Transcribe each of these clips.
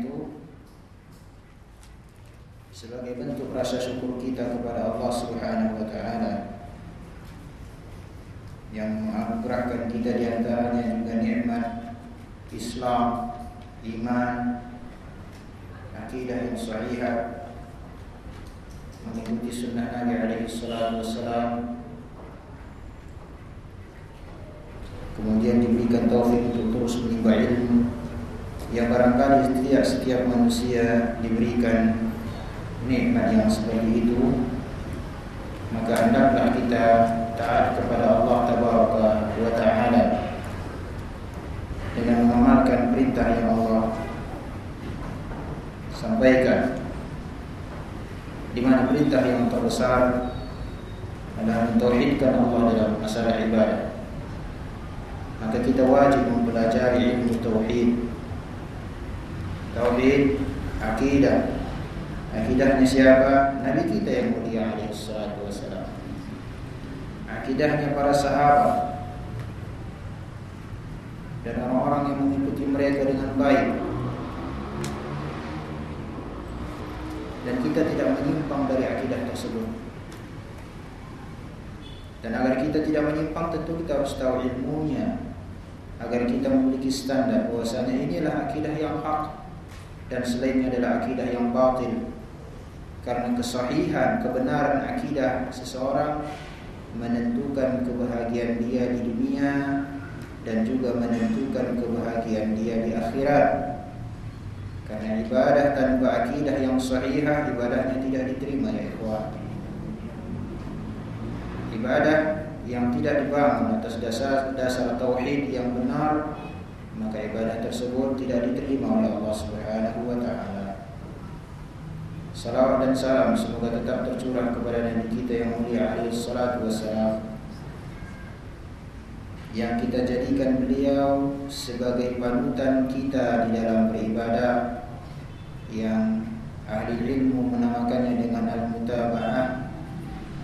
itu, sebagai bentuk rasa syukur kita kepada Allah Subhanahu wa taala yang menganugerahkan kita di antaranya juga nikmat Islam, iman, akidah yang sahihah, mengikuti sunnah Nabi alaihi salatu wassalam, kemudian diberikan taufik untuk terus menimba ilmu yang barangkali setiap setiap manusia diberikan nikmat yang seperti itu maka hendaklah kita taat kepada Allah tabaraka wa taala dengan mengamalkan perintah yang Allah sampaikan. Di mana perintah yang terbesar adalah mentauhidkan Allah dalam masalah ibadah. Maka kita wajib mempelajari ilmu tauhid tauhid akidah Akidahnya siapa? Nabi kita yang mulia alaihi salatu wassalam. Akidahnya para sahabat dan orang-orang yang mengikuti mereka dengan baik. Dan kita tidak menyimpang dari akidah tersebut. Dan agar kita tidak menyimpang tentu kita harus tahu ilmunya agar kita memiliki standar bahwasanya inilah akidah yang hak dan selainnya adalah akidah yang batil karena kesahihan, kebenaran akidah seseorang menentukan kebahagiaan dia di dunia dan juga menentukan kebahagiaan dia di akhirat. Karena ibadah tanpa akidah yang sahihah ibadahnya tidak diterima ya ikhwan. Ibadah yang tidak dibangun atas dasar dasar tauhid yang benar maka ibadah tersebut tidak diterima oleh Allah Subhanahu wa taala. Salawat dan salam semoga tetap tercurah kepada Nabi kita yang mulia alaihi salatu wassalam yang kita jadikan beliau sebagai panutan kita di dalam beribadah yang ahli ilmu menamakannya dengan al-mutaba'ah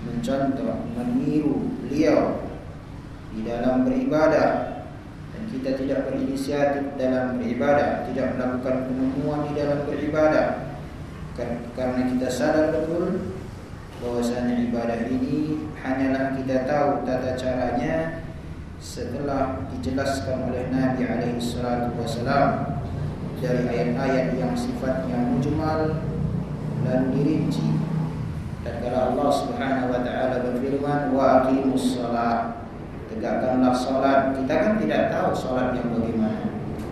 mencontoh, meniru beliau di dalam beribadah kita tidak berinisiatif dalam beribadah, tidak melakukan penemuan di dalam beribadah karena kita sadar betul bahwasanya ibadah ini hanyalah kita tahu tata caranya setelah dijelaskan oleh Nabi alaihi salatu wasalam dari ayat-ayat yang sifatnya mujmal dan dirinci. Dan kalau Allah Subhanahu wa taala berfirman wa aqimus shalah tegakkanlah salat. Kita kan tidak tahu salat yang bagaimana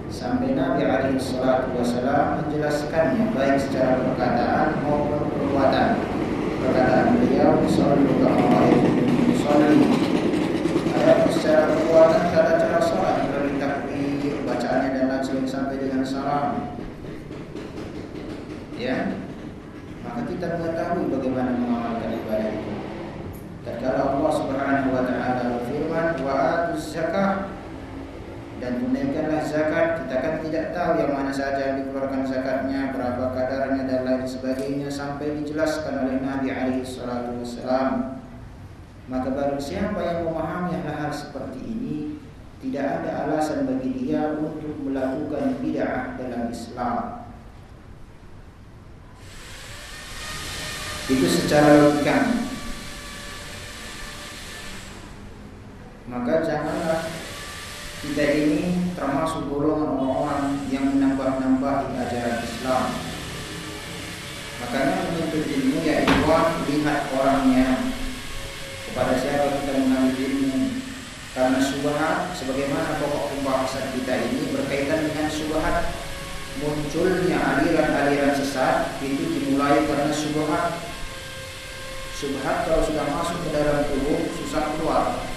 sampai Nabi alaihi salatu wasallam menjelaskannya baik secara perkataan maupun perbuatan. Perkataan beliau sallu alaihi salli ada secara perbuatan tata cara salat dari bacaannya dan langsung sampai dengan salam. Ya, maka kita mengetahui bagaimana mengamalkan ibadah itu. Tatkala Allah Subhanahu wa taala berfirman wa atuz zakah dan tunaikanlah zakat. Kita kan tidak tahu yang mana saja yang dikeluarkan zakatnya, berapa kadarnya dan lain sebagainya sampai dijelaskan oleh Nabi alaihi salatu wasallam. Maka baru siapa yang memahami hal-hal seperti ini, tidak ada alasan bagi dia untuk melakukan bid'ah dalam Islam. Itu secara logika. Maka janganlah kita ini termasuk golongan orang-orang yang menambah-nambah ajaran Islam. Maka ilmu ya ikhwan lihat orangnya. Kepada siapa kita mengambil ilmu? Karena subhat sebagaimana pokok pembahasan kita ini berkaitan dengan subhat munculnya aliran-aliran sesat itu dimulai karena subhat. Subhat kalau sudah masuk ke dalam tubuh susah keluar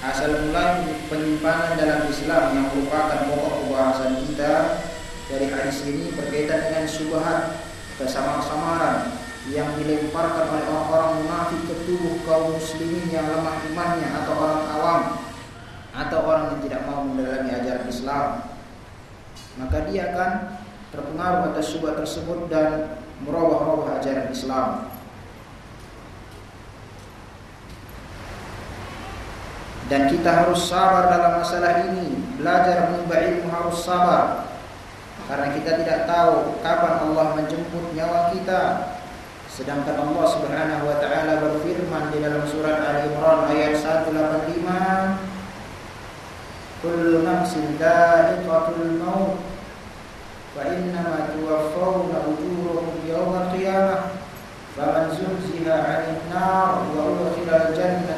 asal mula penyimpangan dalam Islam yang merupakan pokok pembahasan kita dari hadis ini berkaitan dengan subhat kesamar-samaran yang dilemparkan oleh orang-orang munafik ke tubuh kaum muslimin yang lemah imannya atau orang awam atau orang yang tidak mau mendalami ajaran Islam. Maka dia akan terpengaruh atas subhat tersebut dan merubah-rubah ajaran Islam dan kita harus sabar dalam masalah ini. Belajar menimba ilmu harus sabar. Karena kita tidak tahu kapan Allah menjemput nyawa kita. Sedangkan Allah Subhanahu wa taala berfirman di dalam surat Ali Imran ayat 185 Kullu nafsin dha'iqatul maut fa innama tuwaffawna ujurakum yawmal qiyamah faman zuhziha 'anil nar wa udkhila faqad faz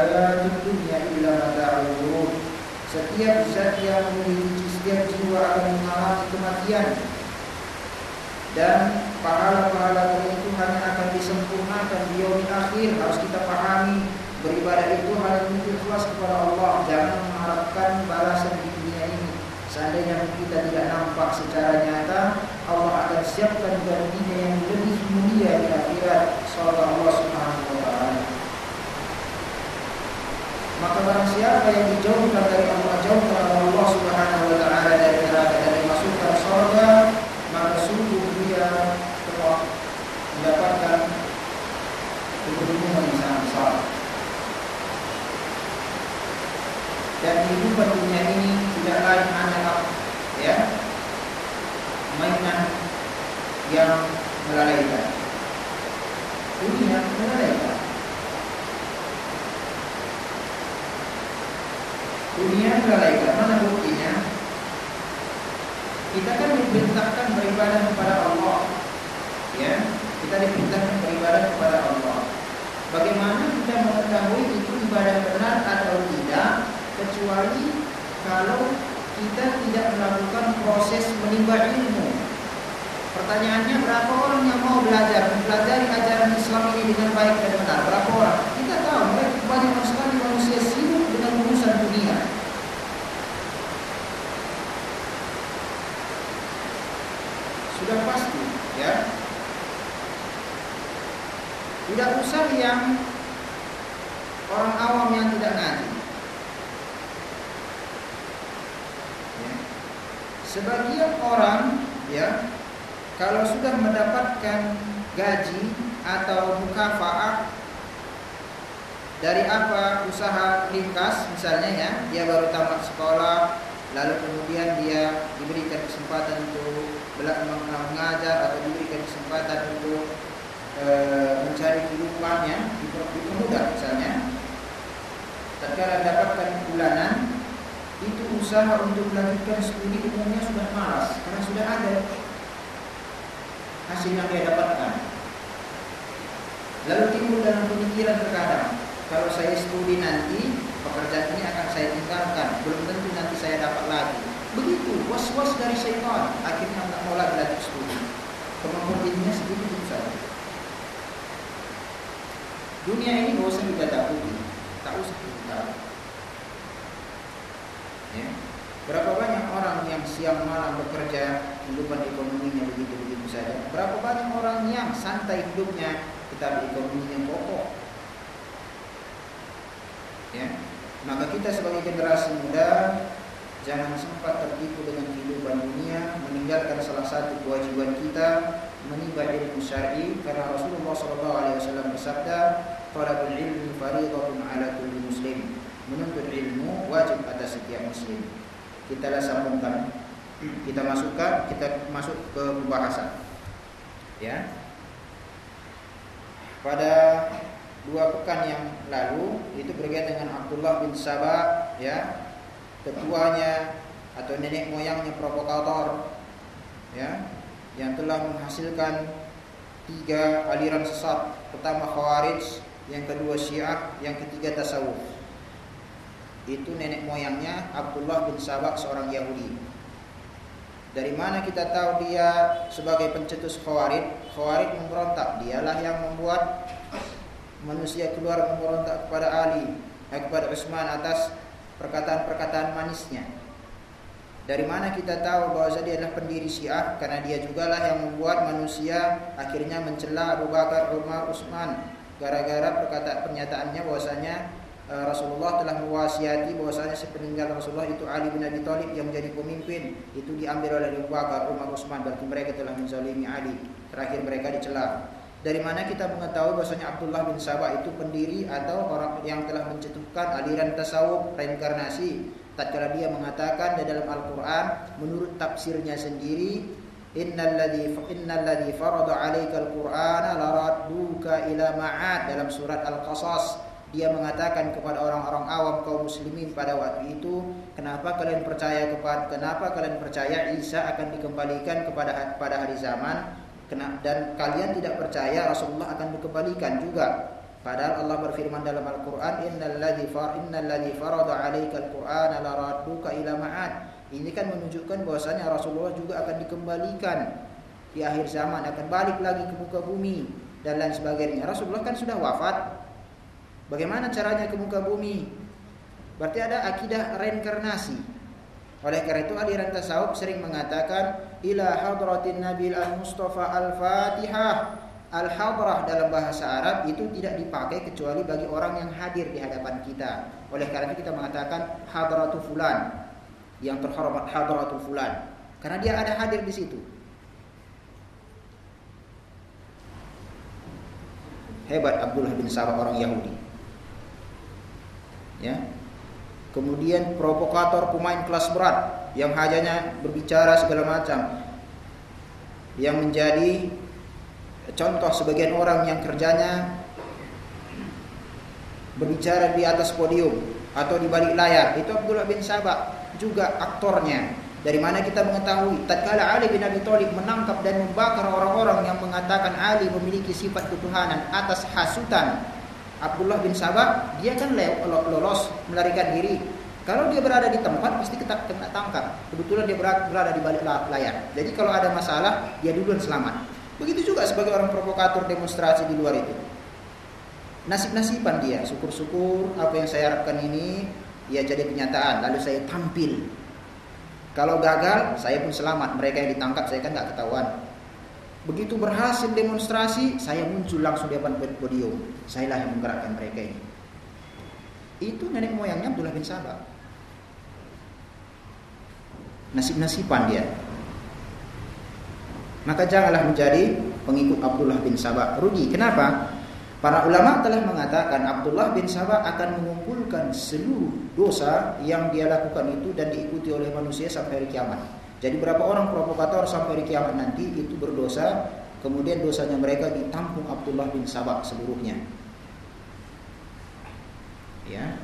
hayatud dunya illa mata'ul Setiap zat yang memiliki setiap jiwa akan mengalami kematian. Dan pahala-pahala kalian itu hanya akan disempurnakan di yaumil akhir harus kita pahami. Beribadah itu untuk ikhlas kepada Allah. Jangan mengharapkan balasan di dunia ini. Seandainya kita tidak nampak secara nyata Allah akan siapkan gantinya yang lebih mulia di akhirat. Sallallahu Allah subhanahu wa ta'ala maka barang siapa yang dijauhkan dari Allah jauhkan Allah subhanahu wa ta'ala dari neraka dan dimasukkan surga maka sungguh dia telah mendapatkan keberuntungan yang sangat besar. Dan kehidupan dunia ini tidak lain hanyalah ya mainan yang melalaikan. Dunia melalaikan. Dunia melalaikan. Mana buktinya? Kita kan diperintahkan beribadah kepada Allah. Ya, kita diperintahkan beribadah kepada Allah. Bagaimana kita mengetahui itu ibadah benar atau tidak kecuali kalau kita tidak melakukan proses menimba ilmu. Pertanyaannya berapa orang yang mau belajar mempelajari ajaran Islam ini dengan baik dan benar? Berapa orang? Kita tahu banyak manusia sibuk dengan urusan dunia. Sudah pasti ya tidak usah yang orang awam yang tidak ngaji ya. sebagian orang ya kalau sudah mendapatkan gaji atau mukafaat dari apa usaha ringkas misalnya ya dia baru tamat sekolah lalu kemudian dia diberikan kesempatan untuk mengajar atau diberikan kesempatan untuk e, mencari kehidupannya dipermudah misalnya. Tatkala dapatkan bulanan itu usaha untuk melanjutkan studi umumnya sudah malas karena sudah ada hasil yang dia dapatkan. Lalu timbul dalam pemikiran terkadang kalau saya studi nanti pekerjaan ini akan saya tinggalkan belum saya dapat lagi Begitu was-was dari syaitan akhirnya nggak mau lagi lanjut studi. Kemampuan segitu itu saja. Dunia ini nggak usah kita takuti, tak usah kita. Ya. Berapa banyak orang yang siang malam bekerja kehidupan ekonominya begitu-begitu saja. Berapa banyak orang yang santai hidupnya tetapi ekonominya kokoh. Ya. Maka kita sebagai generasi muda Jangan sempat tertipu dengan kehidupan dunia, meninggalkan salah satu kewajiban kita menimba ilmu syar'i karena Rasulullah SAW bersabda, "Talabul ilmi fardhatun 'ala kulli muslim." Menuntut ilmu wajib atas setiap muslim. Kita lah sambungkan. Kita masukkan, kita masuk ke pembahasan. Ya. Pada dua pekan yang lalu itu berkaitan dengan Abdullah bin Sabah ya ketuanya atau nenek moyangnya provokator ya yang telah menghasilkan tiga aliran sesat. Pertama Khawarij, yang kedua Syiah, yang ketiga tasawuf. Itu nenek moyangnya Abdullah bin Sabak seorang Yahudi. Dari mana kita tahu dia sebagai pencetus Khawarij? Khawarij memberontak, dialah yang membuat manusia keluar memberontak kepada Ali, eh, kepada Utsman atas perkataan-perkataan manisnya. Dari mana kita tahu bahwa dia adalah pendiri Syiah? Karena dia juga lah yang membuat manusia akhirnya mencela Abu Bakar, Umar, Utsman gara-gara perkataan pernyataannya bahwasanya uh, Rasulullah telah mewasiati bahwasanya sepeninggal Rasulullah itu Ali bin Abi Thalib yang menjadi pemimpin itu diambil oleh Abu Bakar, Umar, Utsman berarti mereka telah menzalimi Ali. Terakhir mereka dicela. Dari mana kita mengetahui bahwasanya Abdullah bin Sabah itu pendiri atau orang yang telah mencetuskan aliran tasawuf reinkarnasi? Tatkala dia mengatakan di dalam Al-Qur'an menurut tafsirnya sendiri innalladzi innalladzi farada 'alaikal qur'ana laradduka ila ma'ad. Dalam surat Al-Qasas dia mengatakan kepada orang-orang awam kaum muslimin pada waktu itu kenapa kalian percaya kepada kenapa kalian percaya Isa akan dikembalikan kepada pada hari zaman dan kalian tidak percaya Rasulullah akan dikembalikan juga Padahal Allah berfirman dalam Al-Qur'an innalladzi far innalladzi farada 'alaikal qur'ana laradduka ila ma'ad. Ini kan menunjukkan bahwasanya Rasulullah juga akan dikembalikan di akhir zaman akan balik lagi ke muka bumi dan lain sebagainya. Rasulullah kan sudah wafat. Bagaimana caranya ke muka bumi? Berarti ada akidah reinkarnasi. Oleh karena itu aliran tasawuf sering mengatakan ila hadratin nabil al-mustafa al-fatihah Al-hadrah dalam bahasa Arab itu tidak dipakai kecuali bagi orang yang hadir di hadapan kita. Oleh karena itu kita mengatakan hadratu fulan, yang terhormat hadratu fulan. Karena dia ada hadir di situ. Hebat Abdullah bin Sabah orang Yahudi. Ya. Kemudian provokator pemain kelas berat yang hajanya berbicara segala macam. Yang menjadi Contoh sebagian orang yang kerjanya berbicara di atas podium atau di balik layar itu Abdullah bin Sabah juga aktornya. Dari mana kita mengetahui tatkala Ali bin Abi Thalib menangkap dan membakar orang-orang yang mengatakan Ali memiliki sifat ketuhanan atas hasutan Abdullah bin Sabah, dia kan lolos melarikan diri. Kalau dia berada di tempat pasti kita kena tangkap. Kebetulan dia berada di balik layar. Jadi kalau ada masalah, dia duluan selamat. Begitu juga sebagai orang provokator demonstrasi di luar itu. Nasib-nasiban dia, syukur-syukur apa yang saya harapkan ini ya jadi kenyataan, lalu saya tampil. Kalau gagal, saya pun selamat. Mereka yang ditangkap saya kan nggak ketahuan. Begitu berhasil demonstrasi, saya muncul langsung di depan podium. Saya lah yang menggerakkan mereka ini. Itu nenek moyangnya Abdullah bin Sabah. Nasib-nasiban dia. Maka janganlah menjadi pengikut Abdullah bin Sabah rugi. Kenapa? Para ulama telah mengatakan Abdullah bin Sabah akan mengumpulkan seluruh dosa yang dia lakukan itu dan diikuti oleh manusia sampai hari kiamat. Jadi berapa orang provokator sampai hari kiamat nanti itu berdosa, kemudian dosanya mereka ditampung Abdullah bin Sabah seluruhnya. Ya.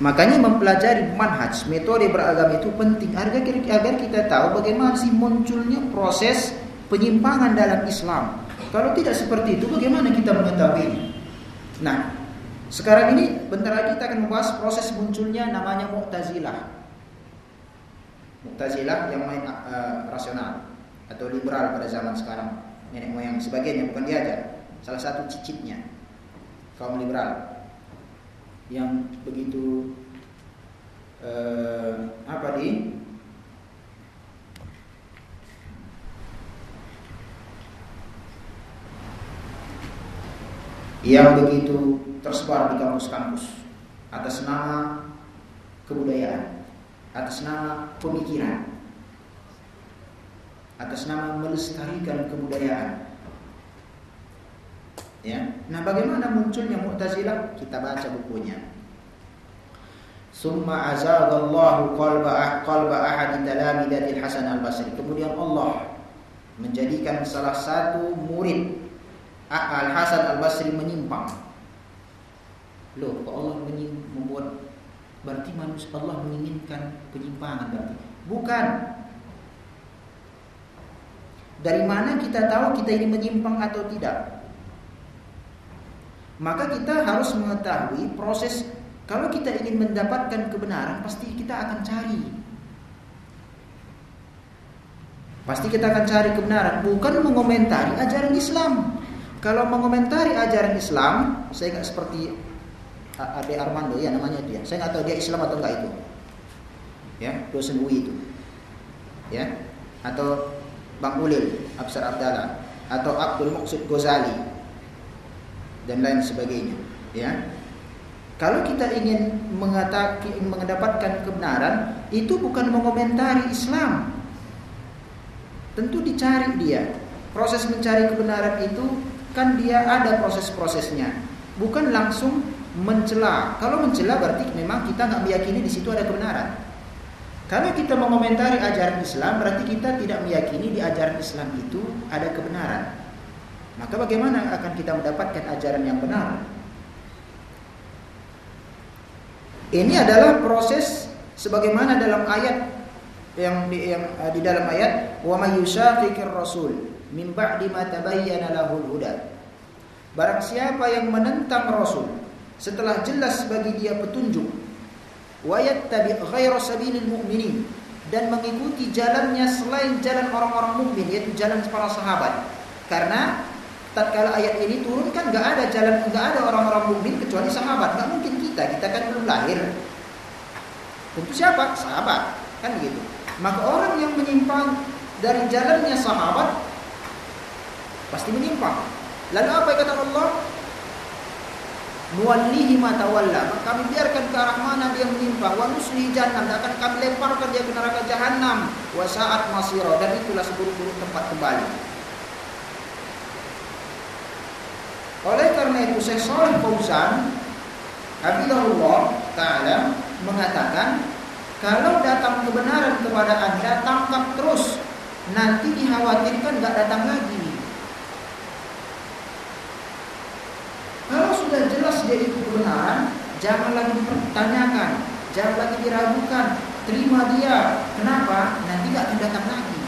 Makanya mempelajari manhaj, metode beragama itu penting agar agar kita tahu bagaimana sih munculnya proses penyimpangan dalam Islam. Kalau tidak seperti itu, bagaimana kita mengetahui? Nah, sekarang ini bentar lagi kita akan membahas proses munculnya namanya Mu'tazilah. Mu'tazilah yang main uh, rasional atau liberal pada zaman sekarang. Nenek moyang sebagiannya bukan diajar. Salah satu cicitnya kaum liberal yang begitu eh, apa di? Yang begitu tersebar di kampus-kampus atas nama kebudayaan, atas nama pemikiran, atas nama melestarikan kebudayaan, Ya. Nah, bagaimana munculnya Mu'tazilah? Kita baca bukunya. Summa azagallahu qalba qalba ahadi talamidatil Hasan al-Basri. Kemudian Allah menjadikan salah satu murid Al-Hasan al-Basri menyimpang. Loh, kok Allah membuat berarti manusia Allah menginginkan penyimpangan berarti? Bukan. Dari mana kita tahu kita ini menyimpang atau tidak? Maka kita harus mengetahui proses kalau kita ingin mendapatkan kebenaran pasti kita akan cari. Pasti kita akan cari kebenaran, bukan mengomentari ajaran Islam. Kalau mengomentari ajaran Islam, saya nggak seperti Ade Armando ya namanya dia. Saya nggak tahu dia Islam atau enggak itu. Ya, dosen UI itu. Ya, atau Bang Ulil, Absar Abdallah, atau Abdul Muqsid Ghazali dan lain sebagainya. Ya, kalau kita ingin mengatakan mendapatkan kebenaran, itu bukan mengomentari Islam. Tentu dicari dia. Proses mencari kebenaran itu kan dia ada proses-prosesnya. Bukan langsung mencela. Kalau mencela berarti memang kita nggak meyakini di situ ada kebenaran. Kalau kita mengomentari ajaran Islam berarti kita tidak meyakini di ajaran Islam itu ada kebenaran. Maka bagaimana akan kita mendapatkan ajaran yang benar? Ini adalah proses sebagaimana dalam ayat yang di, yang uh, di dalam ayat wa may yushaqiqir rasul min ba'di ma tabayyana lahul huda. Barang siapa yang menentang rasul setelah jelas bagi dia petunjuk wa yattabi' ghaira sabilil mu'minin dan mengikuti jalannya selain jalan orang-orang mukmin yaitu jalan para sahabat. Karena tatkala ayat ini turun kan nggak ada jalan nggak ada orang-orang mukmin kecuali sahabat. Nggak mungkin kita, kita kan belum lahir. Tentu siapa? Sahabat. Kan begitu. Maka orang yang menyimpang dari jalannya sahabat pasti menyimpang. Lalu apa yang kata Allah? nuwallihi ma kami biarkan ke arah mana dia menyimpang wa nuslihi jahannam dan akan kami lemparkan dia ke neraka jahanam wa saat masira dan itulah seburuk-buruk tempat kembali oleh karena itu Syekh Saleh Fauzan Habibullah taala mengatakan kalau datang kebenaran kepada Anda tangkap terus nanti dikhawatirkan nggak datang lagi Kalau sudah jelas dia itu kebenaran, jangan lagi dipertanyakan, jangan lagi diragukan, terima dia. Kenapa? Nanti gak akan datang lagi.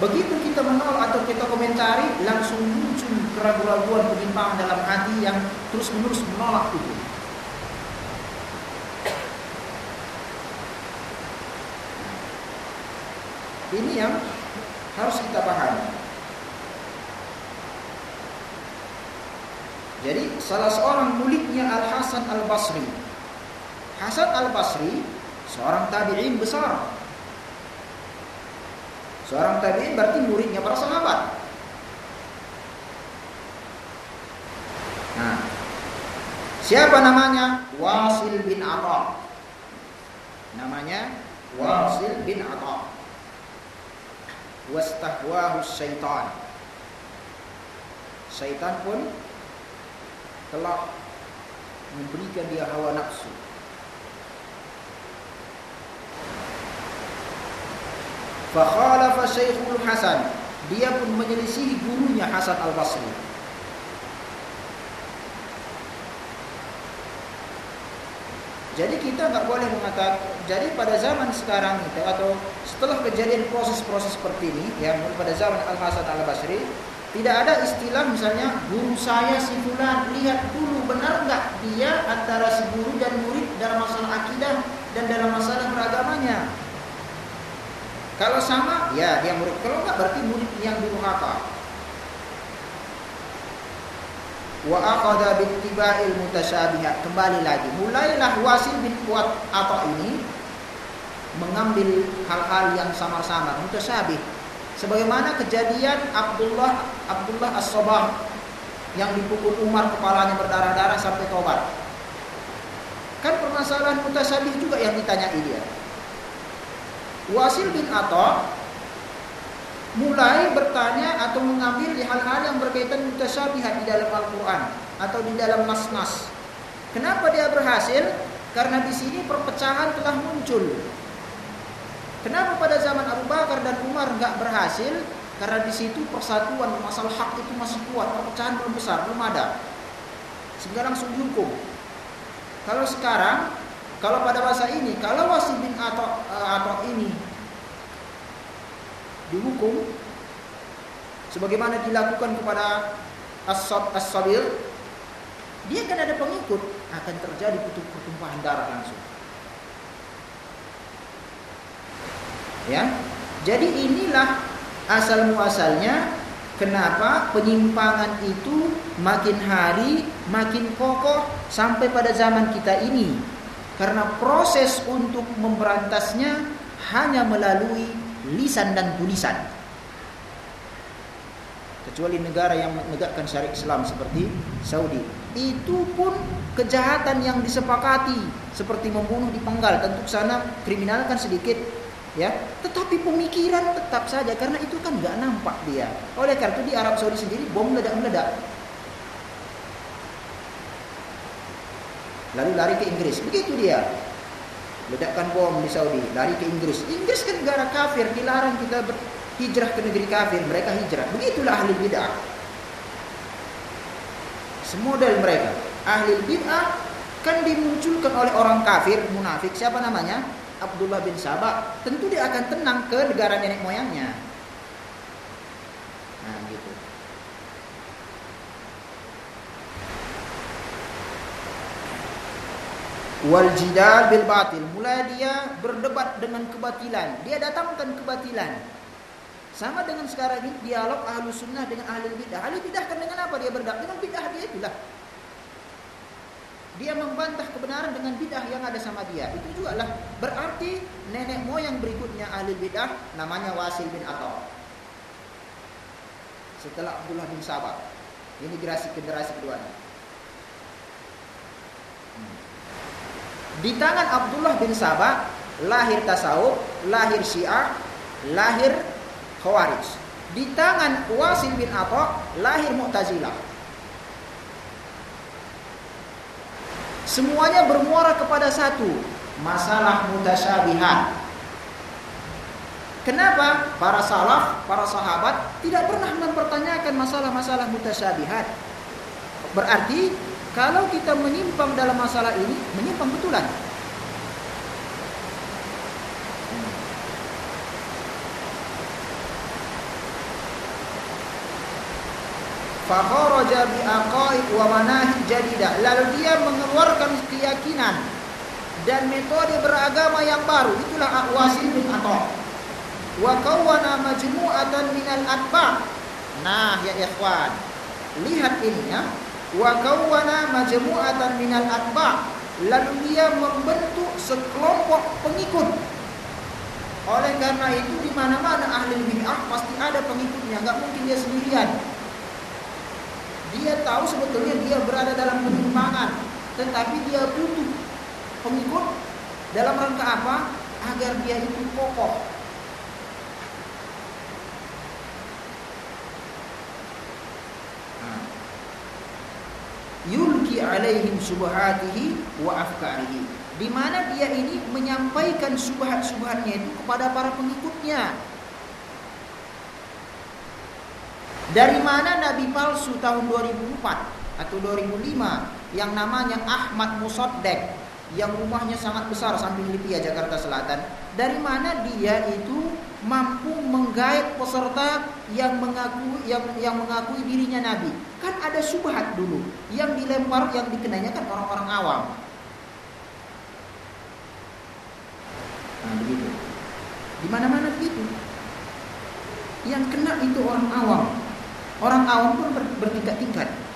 Begitu kita menolak atau kita komentari, langsung muncul keraguan-keraguan penyimpangan dalam hati yang terus-menerus menolak itu. Ini yang harus kita pahami. Jadi salah seorang muridnya Al Hasan Al Basri. Hasan Al Basri seorang tabi'in besar. Seorang tabi'in berarti muridnya para sahabat. Nah, siapa namanya? Wasil bin Atha. Namanya Wasil bin Atha. Wastahwahu syaitan. Syaitan pun telah memberikan dia hawa nafsu. Fakhalafa Syekhul Hasan. Dia pun menyelisihi gurunya Hasan Al-Basri. Jadi kita nggak boleh mengatakan. Jadi pada zaman sekarang itu atau setelah kejadian proses-proses seperti ini, yang pada zaman Al Hasan Al Basri, tidak ada istilah misalnya guru saya si fulan lihat dulu benar nggak dia antara si guru dan murid dalam masalah akidah dan dalam masalah beragamanya. Kalau sama, ya dia murid. Kalau enggak berarti murid yang durhaka. Wa aqada bittiba'il mutasyabihat. Kembali lagi, mulailah Wasil bin Kuat atau ini mengambil hal-hal yang sama-sama mutasyabih Sebagaimana kejadian Abdullah Abdullah As-Sabah yang dipukul Umar kepalanya berdarah-darah sampai tobat. Kan permasalahan mutasabih juga yang ditanya dia. Wasil bin Atta mulai bertanya atau mengambil hal-hal yang berkaitan mutasabihat di dalam Al-Qur'an atau di dalam nas-nas. Kenapa dia berhasil? Karena di sini perpecahan telah muncul Kenapa pada zaman Abu Bakar dan Umar nggak berhasil? Karena di situ persatuan masalah hak itu masih kuat, perpecahan belum besar, belum ada. Sehingga langsung dihukum. Kalau sekarang, kalau pada masa ini, kalau Wasim bin atau, atau ini dihukum sebagaimana dilakukan kepada as-sabil dia kan ada pengikut akan terjadi pertumpahan darah langsung. Ya? Jadi inilah asal muasalnya kenapa penyimpangan itu makin hari makin kokoh sampai pada zaman kita ini karena proses untuk memberantasnya hanya melalui lisan dan tulisan. Kecuali negara yang menegakkan syariat Islam seperti Saudi. Itu pun kejahatan yang disepakati. Seperti membunuh di penggal tentu sana kriminal kan sedikit ya. Tetapi pemikiran tetap saja karena itu kan nggak nampak dia. Oleh karena itu di Arab Saudi sendiri bom meledak meledak lalu lari ke Inggris. Begitu dia. Ledakkan bom di Saudi. Lari ke Inggris. Inggris kan negara kafir. Dilarang kita berhijrah ke negeri kafir. Mereka hijrah. Begitulah ahli bid'ah. Semodel mereka. Ahli bid'ah kan dimunculkan oleh orang kafir munafik. Siapa namanya? Abdullah bin Sabah, tentu dia akan tenang ke negara nenek moyangnya. Nah, gitu. Wal jidal bil batil. Mulai dia berdebat dengan kebatilan. Dia datangkan kebatilan. Sama dengan sekarang ini dialog ahlu sunnah dengan ahli bidah. Ahli bidah kan dengan apa dia berdebat? Dengan bidah dia itulah. Dia membantah kebenaran dengan bidah yang ada sama dia. Itu juga lah berarti nenek moyang berikutnya ahli bidah namanya Wasil bin Atha. Setelah Abdullah bin Sabah. Ini generasi generasi kedua. Di tangan Abdullah bin Sabah lahir tasawuf, lahir Syiah, lahir Khawarij. Di tangan Wasil bin Atha lahir Mu'tazilah. Semuanya bermuara kepada satu, masalah mutasyabihat. Kenapa para salaf, para sahabat tidak pernah mempertanyakan masalah-masalah mutasyabihat? Berarti kalau kita menyimpang dalam masalah ini, menyimpang betulan. Fakharaja bi aqaid wa manahij jadidah. Lalu dia mengeluarkan keyakinan dan metode beragama yang baru. Itulah Wasil bin Atha. Wa kawwana majmu'atan minal atba. Nah, ya ikhwan. Lihat ini ya. Wa kawwana majmu'atan minal atba. Lalu dia membentuk sekelompok pengikut. Oleh karena itu di mana-mana ahli bid'ah pasti ada pengikutnya, nggak mungkin dia sendirian. Dia tahu sebetulnya dia berada dalam penyimpangan, tetapi dia butuh pengikut dalam rangka apa? Agar dia itu kokoh. Nah. Yulki alaihim subhatihi wa afkarihi. Di mana dia ini menyampaikan subhat-subhatnya itu kepada para pengikutnya Dari mana nabi palsu tahun 2004 atau 2005 yang namanya Ahmad Musoddek yang rumahnya sangat besar samping Lipia Jakarta Selatan. Dari mana dia itu mampu menggait peserta yang mengaku yang yang mengakui dirinya nabi? Kan ada subhat dulu yang dilempar yang dikenanya kan orang-orang awam. Nah, begitu. Di mana-mana begitu. Yang kena itu orang awam. Orang awam pun ber, bertingkat-tingkat.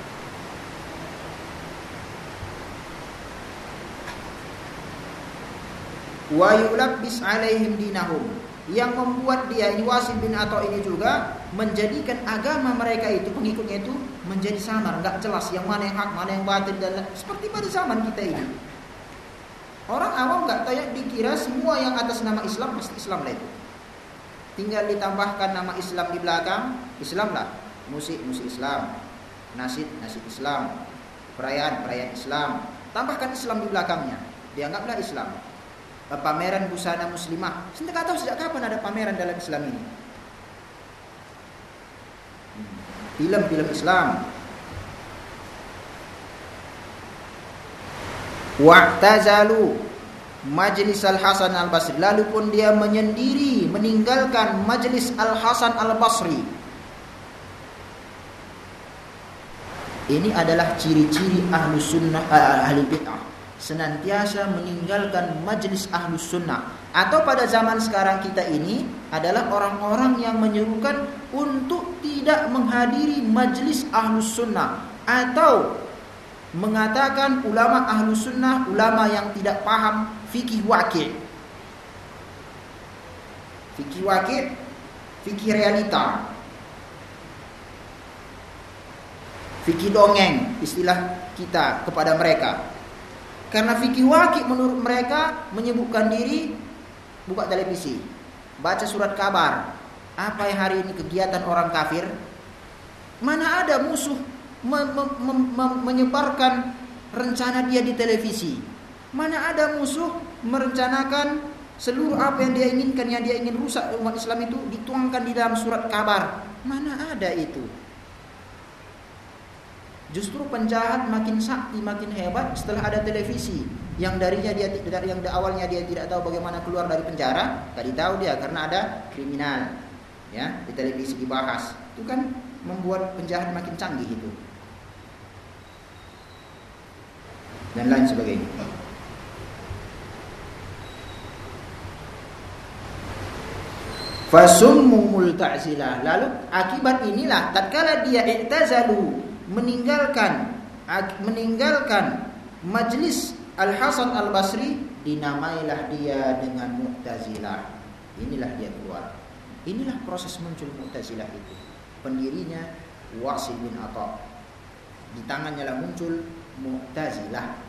Wa yulabbis alaihim dinahum. Yang membuat dia ini Wasil bin Atha ini juga menjadikan agama mereka itu pengikutnya itu menjadi samar, enggak jelas yang mana yang hak, mana yang batil dan seperti pada zaman kita ini. Orang awam enggak tahu dikira semua yang atas nama Islam pasti Islam lah itu. Tinggal ditambahkan nama Islam di belakang, Islam lah musik-musik Islam, nasid-nasid Islam, perayaan-perayaan Islam. Tambahkan Islam di belakangnya. Dianggaplah Islam. Pameran busana muslimah. Saya tidak tahu sejak kapan ada pameran dalam Islam ini. Hmm. Film-film Islam. Wa'tazalu Majlis Al Hasan Al Basri. Lalu pun dia menyendiri meninggalkan Majlis Al Hasan Al Basri. Ini adalah ciri-ciri ahlu sunnah uh, ahli bid'ah. Senantiasa meninggalkan majlis ahlu sunnah. Atau pada zaman sekarang kita ini adalah orang-orang yang menyuruhkan untuk tidak menghadiri majlis ahlu sunnah. Atau mengatakan ulama ahlu sunnah, ulama yang tidak paham fikih wakil. Fikih wakil, fikih realita. Fikih dongeng istilah kita kepada mereka. Karena fikih wakil menurut mereka menyebutkan diri buka televisi, baca surat kabar. Apa yang hari ini kegiatan orang kafir? Mana ada musuh me me me menyebarkan rencana dia di televisi? Mana ada musuh merencanakan seluruh apa yang dia inginkan yang dia ingin rusak umat Islam itu dituangkan di dalam surat kabar. Mana ada itu? Justru penjahat makin sakti, makin hebat setelah ada televisi. Yang darinya dia yang awalnya dia tidak tahu bagaimana keluar dari penjara, tadi tahu dia karena ada kriminal. Ya, di televisi dibahas. Itu kan membuat penjahat makin canggih itu. Dan lain sebagainya. Fasummu multazilah. Lalu akibat inilah tatkala dia i'tazalu meninggalkan meninggalkan majlis Al Hasan Al Basri dinamailah dia dengan Mu'tazilah. Inilah dia keluar. Inilah proses muncul Mu'tazilah itu. Pendirinya Wasil bin Atha. Di tangannya lah muncul Mu'tazilah.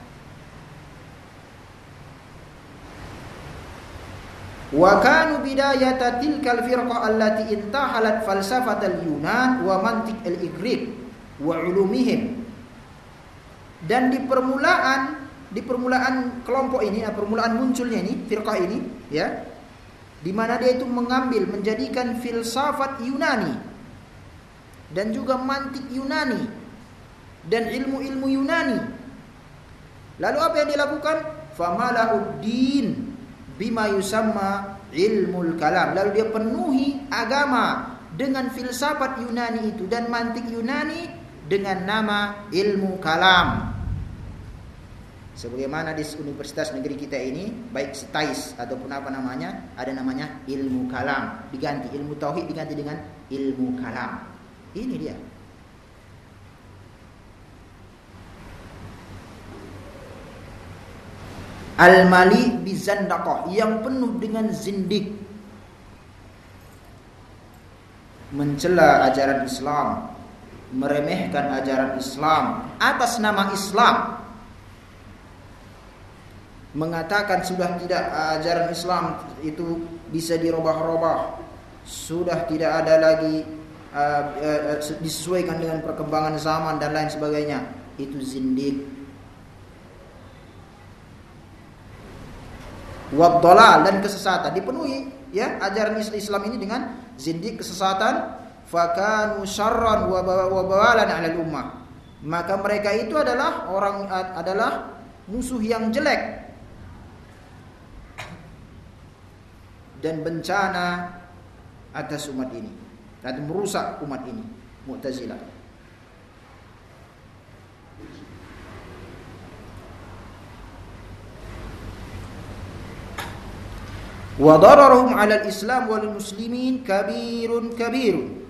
Wa kanu bidayata tilkal firqah allati intahalat falsafat al-Yunan wa mantik al-Igrik wa ulumihim. Dan di permulaan di permulaan kelompok ini, permulaan munculnya ini, firqah ini, ya. Di mana dia itu mengambil menjadikan filsafat Yunani dan juga mantik Yunani dan ilmu-ilmu Yunani. Lalu apa yang dilakukan? Famalauddin bima yusamma ilmul kalam. Lalu dia penuhi agama dengan filsafat Yunani itu dan mantik Yunani dengan nama ilmu kalam. Sebagaimana di universitas negeri kita ini, baik STAIS ataupun apa namanya, ada namanya ilmu kalam. Diganti ilmu tauhid diganti dengan ilmu kalam. Ini dia. Al-mali bizandaqah yang penuh dengan zindik. Mencela ajaran Islam, meremehkan ajaran Islam atas nama Islam. Mengatakan sudah tidak ajaran Islam itu bisa dirubah-rubah. Sudah tidak ada lagi uh, uh, disesuaikan dengan perkembangan zaman dan lain sebagainya. Itu zindik wadhalal dan kesesatan dipenuhi ya ajaran Islam ini dengan zindik kesesatan fakanu syarran wa bawalan 'ala ummah maka mereka itu adalah orang adalah musuh yang jelek. Dan bencana atas umat ini. Dan merusak umat ini. Mu'tazilah wa dararuhum 'alal Islam wal muslimin kabirun kabirun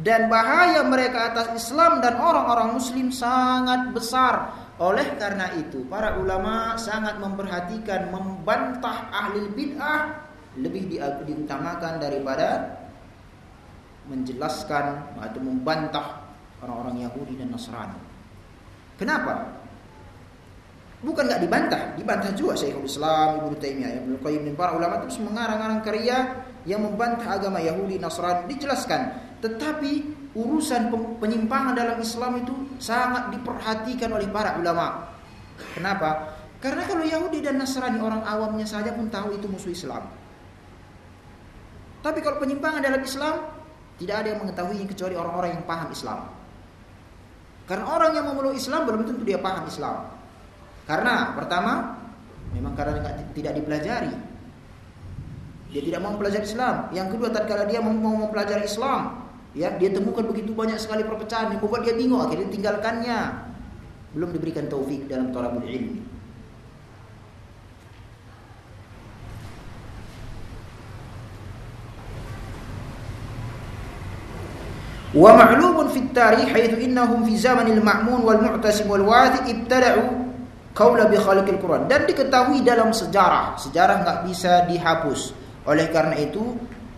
dan bahaya mereka atas Islam dan orang-orang muslim sangat besar oleh karena itu para ulama sangat memperhatikan membantah ahli bid'ah lebih di, diutamakan daripada menjelaskan atau membantah orang-orang Yahudi dan Nasrani. Kenapa? Bukan nggak dibantah, dibantah juga Syekhul Islam, Ibnu Taimiyah, Ibnu Qayyim dan para ulama terus mengarang-arang karya yang membantah agama Yahudi, Nasrani dijelaskan. Tetapi urusan penyimpangan dalam Islam itu sangat diperhatikan oleh para ulama. Kenapa? Karena kalau Yahudi dan Nasrani orang awamnya saja pun tahu itu musuh Islam. Tapi kalau penyimpangan dalam Islam tidak ada yang mengetahuinya kecuali orang-orang yang paham Islam. Karena orang yang memeluk Islam belum tentu dia paham Islam. Karena pertama Memang karena tidak dipelajari. Dia tidak mau mempelajari Islam. Yang kedua, tatkala dia mau mempelajari Islam, ya dia temukan begitu banyak sekali perpecahan yang membuat dia bingung, akhirnya tinggalkannya. Belum diberikan taufik dalam talabul ilmi. Wa ma'lumun fit tarikh haitsu innahum fi zamanil ma'mun wal mu'tasim wal wathi ibtada'u qaula bi khaliqil Quran dan diketahui dalam sejarah. Sejarah nggak bisa dihapus. Oleh karena itu,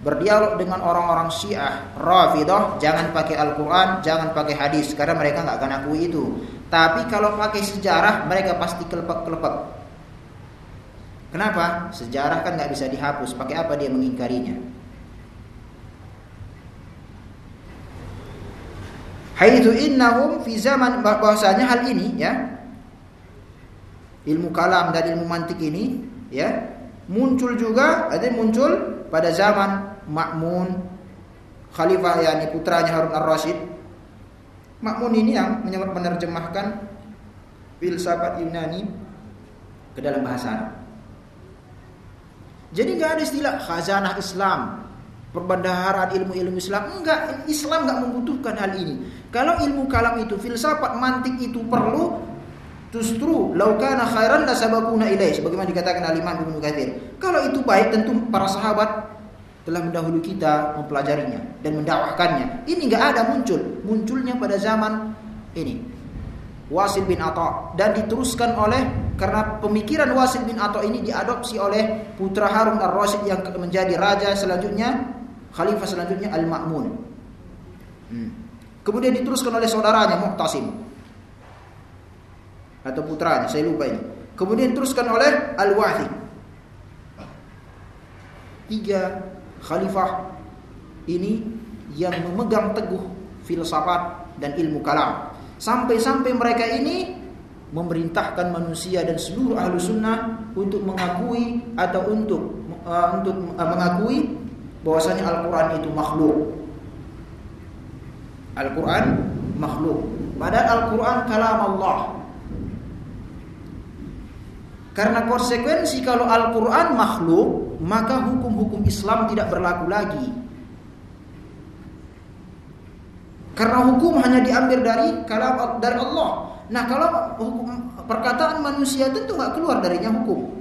berdialog dengan orang-orang Syiah, Rafidah, jangan pakai Al-Qur'an, jangan pakai hadis karena mereka nggak akan akui itu. Tapi kalau pakai sejarah, mereka pasti kelepek-kelepek. Kenapa? Sejarah kan nggak bisa dihapus. Pakai apa dia mengingkarinya? Haitsu innahum fi zaman bahwasanya hal ini ya ilmu kalam dan ilmu mantik ini ya muncul juga ada muncul pada zaman Makmun Khalifah yakni putranya Harun Ar-Rasyid Makmun ini yang menerjemahkan filsafat Yunani ke dalam bahasa Arab. Jadi nggak ada istilah khazanah Islam, perbendaharaan ilmu-ilmu Islam. Enggak, Islam nggak membutuhkan hal ini. Kalau ilmu kalam itu, filsafat mantik itu perlu, Justru laukana khairan la sabakuna ilaih sebagaimana dikatakan oleh Imam Ibnu Katsir. Kalau itu baik tentu para sahabat telah mendahului kita mempelajarinya dan mendakwahkannya. Ini enggak ada muncul, munculnya pada zaman ini. Wasil bin Atha dan diteruskan oleh karena pemikiran Wasil bin Atha ini diadopsi oleh putra Harun Ar-Rasyid yang menjadi raja selanjutnya, khalifah selanjutnya Al-Ma'mun. Hmm. Kemudian diteruskan oleh saudaranya Mu'tasim atau putranya, saya lupa ini. Kemudian teruskan oleh Al-Wathi. Tiga khalifah ini yang memegang teguh filsafat dan ilmu kalam. Sampai-sampai mereka ini memerintahkan manusia dan seluruh ahlu sunnah untuk mengakui atau untuk uh, untuk uh, mengakui bahwasanya Al-Quran itu makhluk. Al-Quran makhluk. Padahal Al-Quran kalam Allah. Karena konsekuensi kalau Al-Quran makhluk, maka hukum-hukum Islam tidak berlaku lagi. Karena hukum hanya diambil dari dari Allah. Nah kalau hukum perkataan manusia tentu nggak keluar darinya hukum.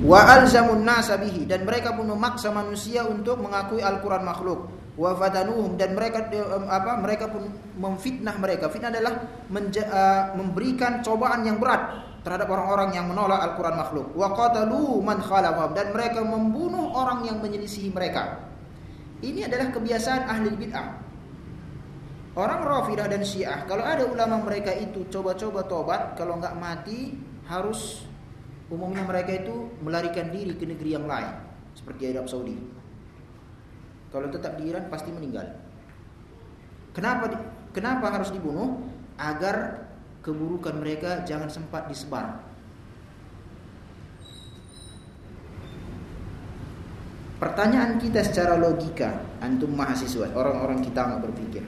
Wa alzamun nasa bihi dan mereka pun memaksa manusia untuk mengakui Al-Quran makhluk wa fatanuhum dan mereka apa mereka pun memfitnah mereka. Fitnah adalah menja, uh, memberikan cobaan yang berat terhadap orang-orang yang menolak Al-Qur'an makhluk. Wa qatalu man khalafahum dan mereka membunuh orang yang menyelisihi mereka. Ini adalah kebiasaan ahli bid'ah. Orang Rafidah dan Syiah kalau ada ulama mereka itu coba-coba tobat kalau nggak mati harus umumnya mereka itu melarikan diri ke negeri yang lain seperti Arab Saudi kalau tetap di Iran pasti meninggal. Kenapa kenapa harus dibunuh? Agar keburukan mereka jangan sempat disebar. Pertanyaan kita secara logika, antum mahasiswa, orang-orang kita nggak berpikir.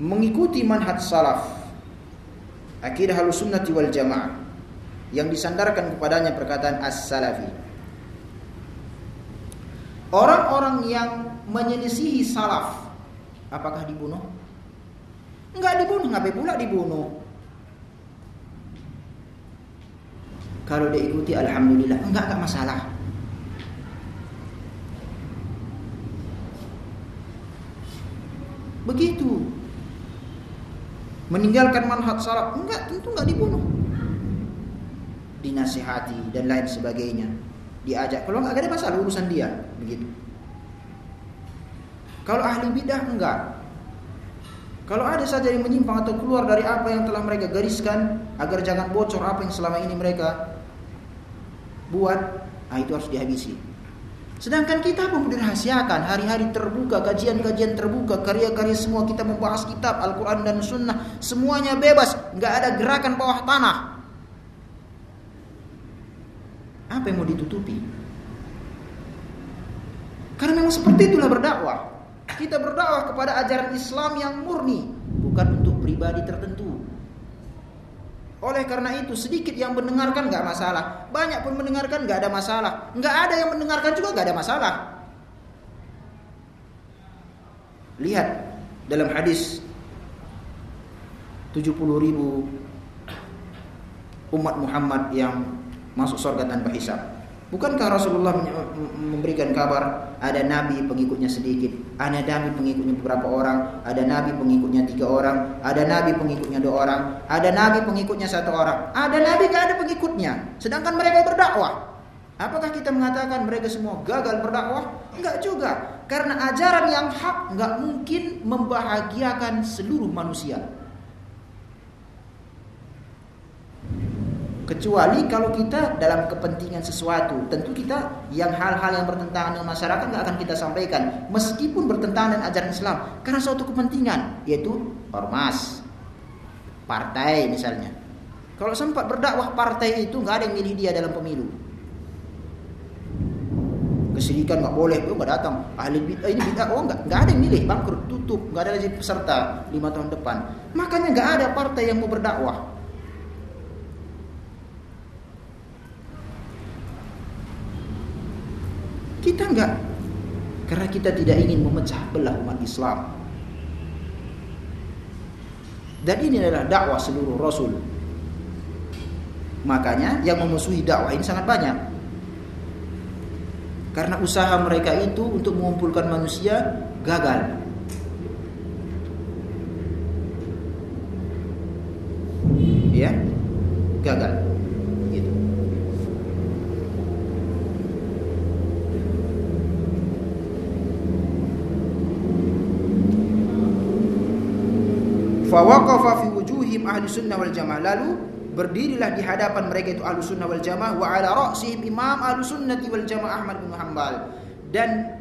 Mengikuti manhaj salaf, akidah halus sunnati wal jamaah, yang disandarkan kepadanya perkataan as-salafi Orang-orang yang menyelisihi salaf apakah dibunuh? Enggak dibunuh, ngapain pula dibunuh? Kalau dia ikuti alhamdulillah, enggak enggak masalah. Begitu. Meninggalkan manhaj salaf enggak tentu enggak dibunuh. Dinasihati dan lain sebagainya diajak. Kalau nggak ada masalah urusan dia, begitu. Kalau ahli bidah enggak. Kalau ada saja yang menyimpang atau keluar dari apa yang telah mereka gariskan agar jangan bocor apa yang selama ini mereka buat, nah itu harus dihabisi. Sedangkan kita pun dirahasiakan hari-hari terbuka, kajian-kajian terbuka, karya-karya semua kita membahas kitab Al-Quran dan Sunnah, semuanya bebas, nggak ada gerakan bawah tanah. Apa yang mau ditutupi? Karena memang seperti itulah berdakwah. Kita berdakwah kepada ajaran Islam yang murni, bukan untuk pribadi tertentu. Oleh karena itu sedikit yang mendengarkan nggak masalah, banyak pun mendengarkan nggak ada masalah, nggak ada yang mendengarkan juga nggak ada masalah. Lihat dalam hadis 70 ribu umat Muhammad yang masuk surga tanpa hisab. Bukankah Rasulullah memberikan kabar ada nabi pengikutnya sedikit, ada nabi pengikutnya beberapa orang, ada nabi pengikutnya tiga orang, ada nabi pengikutnya dua orang, ada nabi pengikutnya satu orang, ada nabi gak ada pengikutnya, sedangkan mereka berdakwah. Apakah kita mengatakan mereka semua gagal berdakwah? Enggak juga, karena ajaran yang hak enggak mungkin membahagiakan seluruh manusia. Kecuali kalau kita dalam kepentingan sesuatu. Tentu kita yang hal-hal yang bertentangan dengan masyarakat nggak akan kita sampaikan. Meskipun bertentangan dengan ajaran Islam. Karena suatu kepentingan yaitu ormas. Partai misalnya. Kalau sempat berdakwah partai itu nggak ada yang milih dia dalam pemilu. Kesirikan nggak boleh oh nggak datang. Ahli bid'ah ini bid'ah oh nggak. Nggak ada yang milih bangkrut tutup. Nggak ada lagi peserta lima tahun depan. Makanya nggak ada partai yang mau berdakwah Kita enggak. Karena kita tidak ingin memecah belah umat Islam. Dan ini adalah dakwah seluruh rasul. Makanya yang memusuhi dakwah ini sangat banyak. Karena usaha mereka itu untuk mengumpulkan manusia gagal. Ya, gagal. Fawaqafa fi wujuhim ahli sunnah wal jamaah. Lalu berdirilah di hadapan mereka itu ahli sunnah wal jamaah wa ala ra'sihim imam ahli sunnah wal jamaah Ahmad bin Hanbal. Dan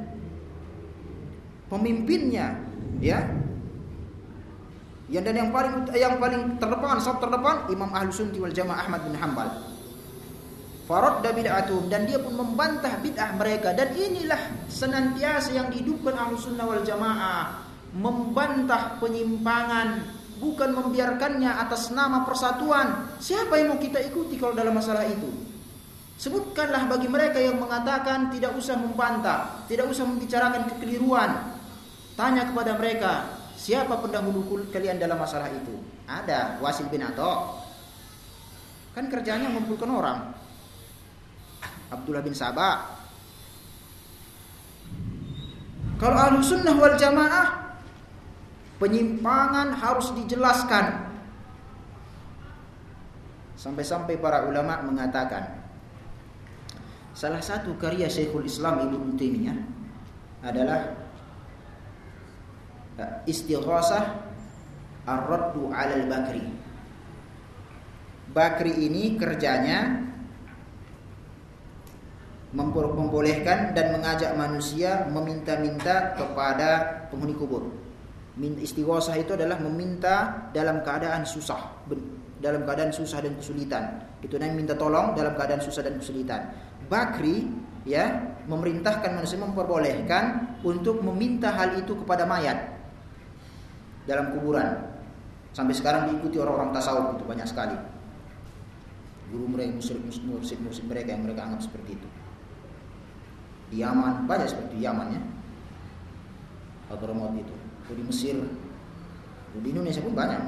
pemimpinnya ya yang dan yang paling yang paling terdepan sab terdepan Imam Ahlu Sunnah wal Jamaah Ahmad bin Hanbal. Faradda bid'atum dan dia pun membantah bid'ah mereka dan inilah senantiasa yang dihidupkan Ahlu Sunnah wal Jamaah membantah penyimpangan bukan membiarkannya atas nama persatuan. Siapa yang mau kita ikuti kalau dalam masalah itu? Sebutkanlah bagi mereka yang mengatakan tidak usah membantah, tidak usah membicarakan kekeliruan. Tanya kepada mereka, siapa pendahulu kalian dalam masalah itu? Ada Wasil bin Atok. Kan kerjanya mengumpulkan orang. Abdullah bin Sabah. Kalau ahlu sunnah wal jamaah Penyimpangan harus dijelaskan. Sampai-sampai para ulama mengatakan salah satu karya Syekhul Islam Ibnu Taimiyah adalah istighosah ar-raddu 'alal Bakri. Bakri ini kerjanya membolehkan dan mengajak manusia meminta-minta kepada penghuni kubur. Istighosah itu adalah meminta dalam keadaan susah, dalam keadaan susah dan kesulitan. Itu namanya minta tolong dalam keadaan susah dan kesulitan. Bakri ya memerintahkan manusia memperbolehkan untuk meminta hal itu kepada mayat dalam kuburan. Sampai sekarang diikuti orang-orang tasawuf itu banyak sekali. Guru mereka, musyrik-musyrik mereka yang mereka anggap seperti itu. Di Yaman banyak seperti Yaman ya. Hadramut itu di Mesir di Indonesia pun banyak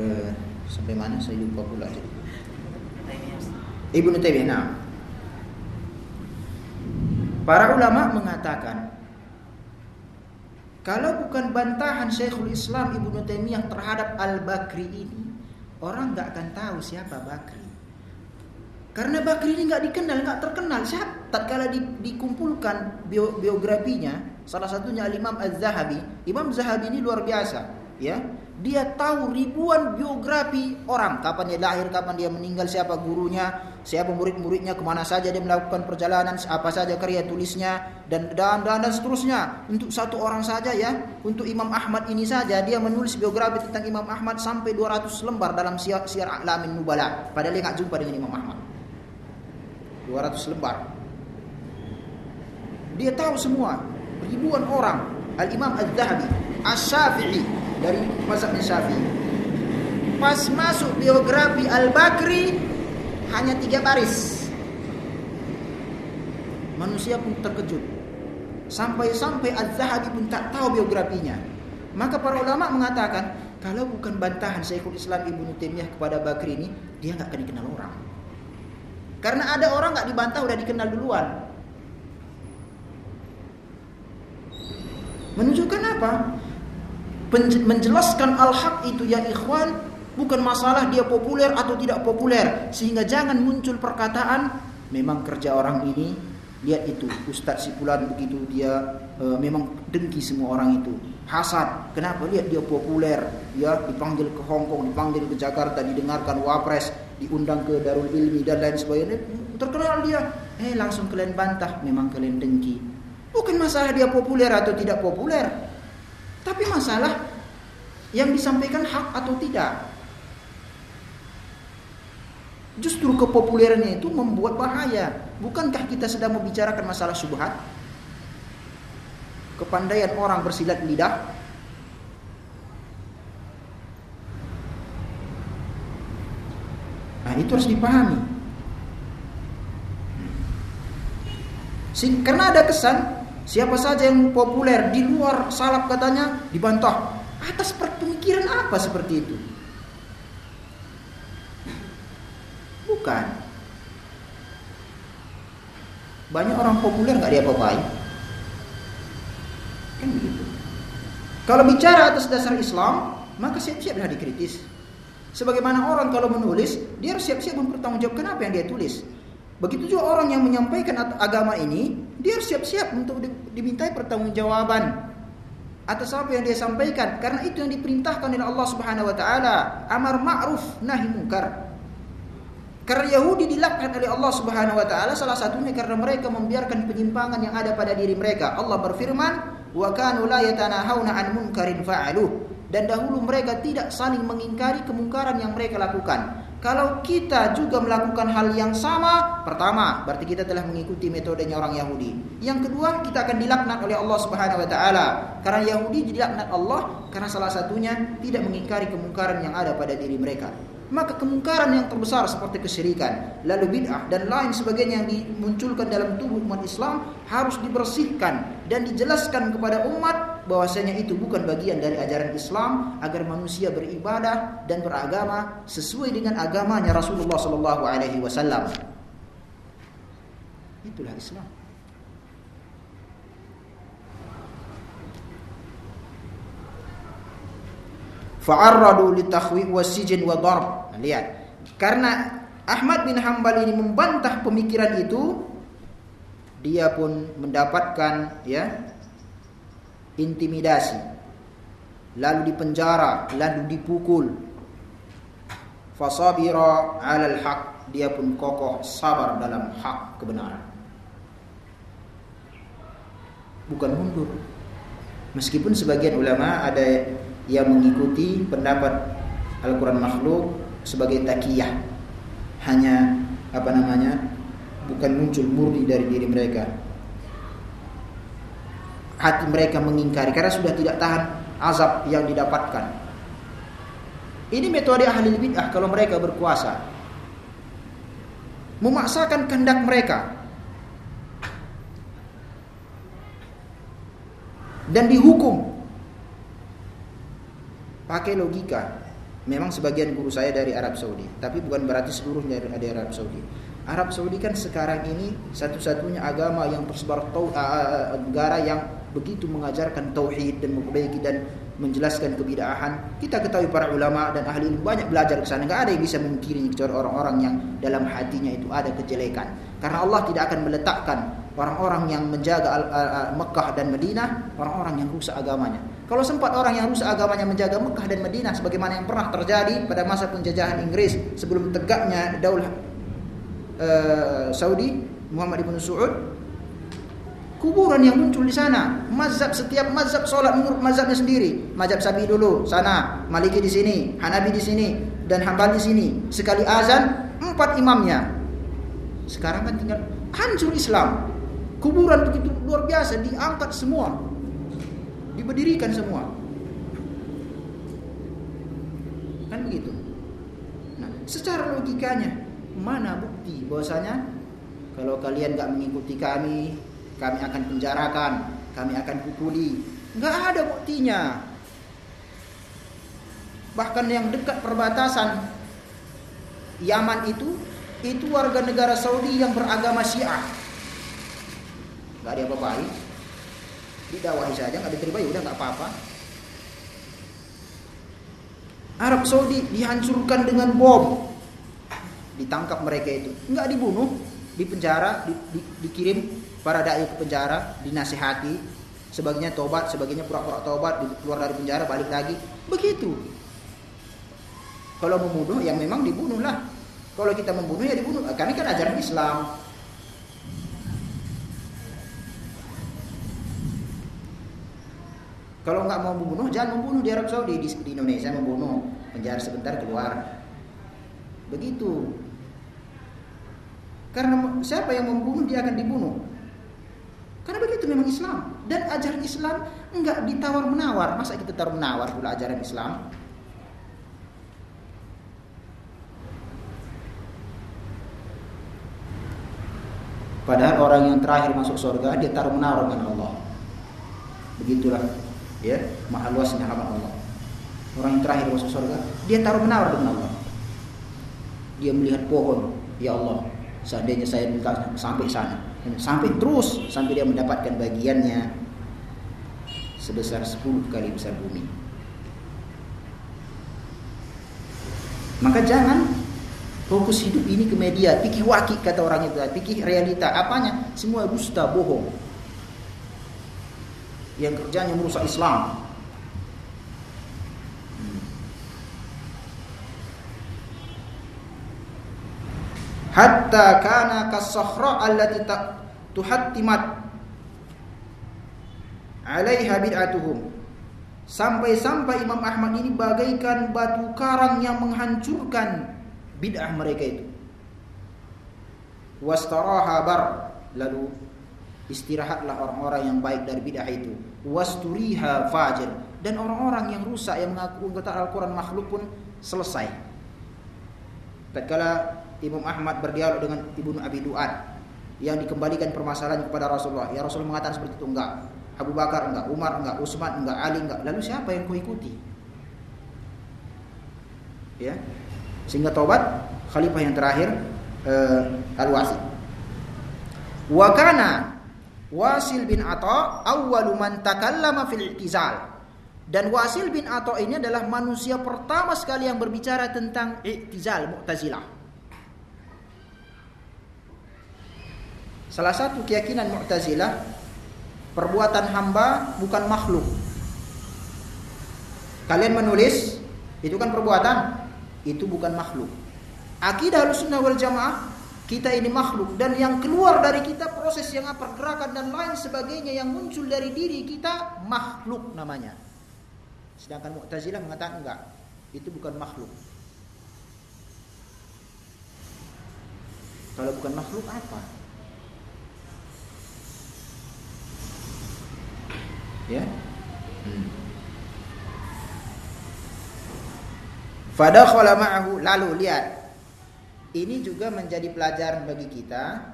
eh, sampai mana saya lupa pula jadi Ibnu Taimiyah nah. Para ulama mengatakan kalau bukan bantahan Syekhul Islam Ibnu Taimiyah terhadap Al-Bakri ini, orang nggak akan tahu siapa Bakri. Karena Bakri ini nggak dikenal, nggak terkenal. Siapa tatkala di, dikumpulkan bio, biografinya, salah satunya Imam Az-Zahabi. Imam Zahabi ini luar biasa, ya. Dia tahu ribuan biografi orang, kapan dia lahir, kapan dia meninggal, siapa gurunya, siapa murid-muridnya, ke mana saja dia melakukan perjalanan, apa saja karya tulisnya, dan dan dan, dan seterusnya. Untuk satu orang saja ya, untuk Imam Ahmad ini saja dia menulis biografi tentang Imam Ahmad sampai 200 lembar dalam siar, siar A'lamin Nubala. Padahal dia nggak jumpa dengan Imam Ahmad. 200 lembar. Dia tahu semua. Ribuan orang. Al-Imam Al-Zahabi, As-Syafi'i dari mazhab Syafi'i. Pas masuk biografi Al-Bakri hanya tiga baris. Manusia pun terkejut. Sampai-sampai Az-Zahabi pun tak tahu biografinya. Maka para ulama mengatakan, kalau bukan bantahan Syekhul Islam Ibnu Taimiyah kepada Bakri ini, dia nggak akan dikenal orang. Karena ada orang nggak dibantah udah dikenal duluan. Menunjukkan apa? Menjelaskan al-haq itu ya ikhwan bukan masalah dia populer atau tidak populer. Sehingga jangan muncul perkataan memang kerja orang ini lihat itu Ustadz Sipulan begitu dia e, memang dengki semua orang itu. Hasad. Kenapa? Lihat dia populer ya dipanggil ke Hong Kong dipanggil ke Jakarta didengarkan wapres diundang ke Darul Ilmi dan lain sebagainya terkenal dia eh langsung kalian bantah memang kalian dengki bukan masalah dia populer atau tidak populer tapi masalah yang disampaikan hak atau tidak. Justru kepopulerannya itu membuat bahaya. Bukankah kita sedang membicarakan masalah subhat? Kepandaian orang bersilat lidah. Nah, itu harus dipahami. Karena ada kesan Siapa saja yang populer di luar salaf katanya dibantah. Atas pemikiran apa seperti itu? Bukan. Banyak orang populer nggak dia apain Kan begitu. Kalau bicara atas dasar Islam, maka siap-siap dikritis. Sebagaimana orang kalau menulis, dia harus siap-siap mempertanggungjawabkan apa yang dia tulis. Begitu juga orang yang menyampaikan agama ini, dia harus siap-siap untuk dimintai pertanggungjawaban atas apa yang dia sampaikan karena itu yang diperintahkan oleh Allah Subhanahu wa taala, amar ma'ruf nahi munkar. Karena Yahudi dilaknat oleh Allah Subhanahu wa taala salah satunya karena mereka membiarkan penyimpangan yang ada pada diri mereka. Allah berfirman, "Wa kanu la 'an munkarin fa'aluh." Dan dahulu mereka tidak saling mengingkari kemungkaran yang mereka lakukan. Kalau kita juga melakukan hal yang sama, pertama, berarti kita telah mengikuti metodenya orang Yahudi. Yang kedua, kita akan dilaknat oleh Allah Subhanahu wa taala. Karena Yahudi dilaknat Allah karena salah satunya tidak mengingkari kemungkaran yang ada pada diri mereka maka kemungkaran yang terbesar seperti kesyirikan, lalu bid'ah dan lain sebagainya yang dimunculkan dalam tubuh umat Islam harus dibersihkan dan dijelaskan kepada umat bahwasanya itu bukan bagian dari ajaran Islam agar manusia beribadah dan beragama sesuai dengan agamanya Rasulullah sallallahu alaihi wasallam. Itulah Islam. Fa'arradu litakhwi wasijin wa darb. Lihat. Karena Ahmad bin Hambal ini membantah pemikiran itu, dia pun mendapatkan ya intimidasi. Lalu dipenjara, lalu dipukul. Fasabira 'alal haq. Dia pun kokoh sabar dalam hak kebenaran. Bukan mundur. Meskipun sebagian ulama ada yang mengikuti pendapat Al-Quran makhluk sebagai takiyah hanya apa namanya bukan muncul murni dari diri mereka hati mereka mengingkari karena sudah tidak tahan azab yang didapatkan ini metode ahli bid'ah kalau mereka berkuasa memaksakan kehendak mereka dan dihukum pakai logika. Memang sebagian guru saya dari Arab Saudi, tapi bukan berarti seluruhnya dari Arab Saudi. Arab Saudi kan sekarang ini satu-satunya agama yang tersebar tau, uh, negara yang begitu mengajarkan tauhid dan memperbaiki dan menjelaskan kebidahan. Kita ketahui para ulama dan ahli ilmu banyak belajar ke sana. Enggak ada yang bisa mengkiri kecuali orang-orang yang dalam hatinya itu ada kejelekan. Karena Allah tidak akan meletakkan orang-orang yang menjaga Mekah dan Madinah, orang-orang yang rusak agamanya. Kalau sempat orang yang rusak agamanya menjaga Mekah dan Madinah sebagaimana yang pernah terjadi pada masa penjajahan Inggris sebelum tegaknya daulah uh, Saudi Muhammad ibn Saud kuburan yang muncul di sana. Mazhab setiap mazhab sholat menurut mazhabnya sendiri. Mazhab Sabi dulu sana, Maliki di sini, Hanabi di sini, dan Hambali di sini. Sekali azan empat imamnya. Sekarang kan tinggal hancur Islam. Kuburan begitu luar biasa diangkat semua. Diberdirikan semua. Kan begitu. Nah, secara logikanya mana bukti bahwasanya kalau kalian nggak mengikuti kami kami akan penjarakan, kami akan pukuli. Enggak ada buktinya. Bahkan yang dekat perbatasan Yaman itu itu warga negara Saudi yang beragama Syiah. Enggak ada apa-apa. Didakwahi saja enggak diterima ya udah enggak apa-apa. Arab Saudi dihancurkan dengan bom. Ditangkap mereka itu. Enggak dibunuh, dipenjara, di, di, dikirim para dai ke penjara, dinasihati, sebagiannya tobat, sebagiannya pura-pura tobat, keluar dari penjara balik lagi. Begitu. Kalau membunuh yang memang dibunuhlah. Kalau kita membunuh ya dibunuh. Kami kan ajaran Islam. Kalau nggak mau membunuh, jangan membunuh di Arab Saudi, di, di Indonesia membunuh, penjara sebentar keluar. Begitu. Karena siapa yang membunuh dia akan dibunuh. Karena begitu memang Islam dan ajaran Islam enggak ditawar menawar. Masa kita tawar menawar pula ajaran Islam? Padahal orang yang terakhir masuk surga dia taruh menawar dengan Allah. Begitulah ya maha luasnya rahmat Allah. Orang yang terakhir masuk surga dia taruh menawar dengan Allah. Dia melihat pohon, ya Allah, seandainya saya sampai sana, sampai terus sampai dia mendapatkan bagiannya sebesar 10 kali besar bumi. Maka jangan fokus hidup ini ke media, pikir wakil kata orang itu, pikir realita, apanya? Semua dusta, bohong. Yang kerjanya merusak Islam. Hatta kana kasahra allati tuhattimat alaiha bid'atuhum. Sampai-sampai Imam Ahmad ini bagaikan batu karang yang menghancurkan bid'ah mereka itu. Wastaraha bar lalu istirahatlah orang-orang yang baik dari bid'ah itu. Wasturiha fajir dan orang-orang yang rusak yang mengaku kata Al-Quran makhluk pun selesai. Tatkala Imam Ahmad berdialog dengan Ibnu Abi Duat yang dikembalikan permasalahan kepada Rasulullah. Ya Rasul mengatakan seperti itu enggak. Abu Bakar enggak, Umar enggak, Utsman enggak, Ali enggak. Lalu siapa yang kau ikuti? Ya. Sehingga tobat khalifah yang terakhir uh, Al-Wasil. Wa kana Wasil bin Atha awwalu man takallama fil i'tizal. Dan Wasil bin Atha ini adalah manusia pertama sekali yang berbicara tentang i'tizal Mu'tazilah. Salah satu keyakinan Mu'tazilah perbuatan hamba bukan makhluk. Kalian menulis itu kan perbuatan, itu bukan makhluk. Akidah Ahlussunnah wal Jamaah kita ini makhluk dan yang keluar dari kita proses yang apa pergerakan dan lain sebagainya yang muncul dari diri kita makhluk namanya. Sedangkan Mu'tazilah mengatakan enggak, itu bukan makhluk. Kalau bukan makhluk apa? Ya. Hmm. Fadakhala ma'ahu. Lalu lihat. Ini juga menjadi pelajaran bagi kita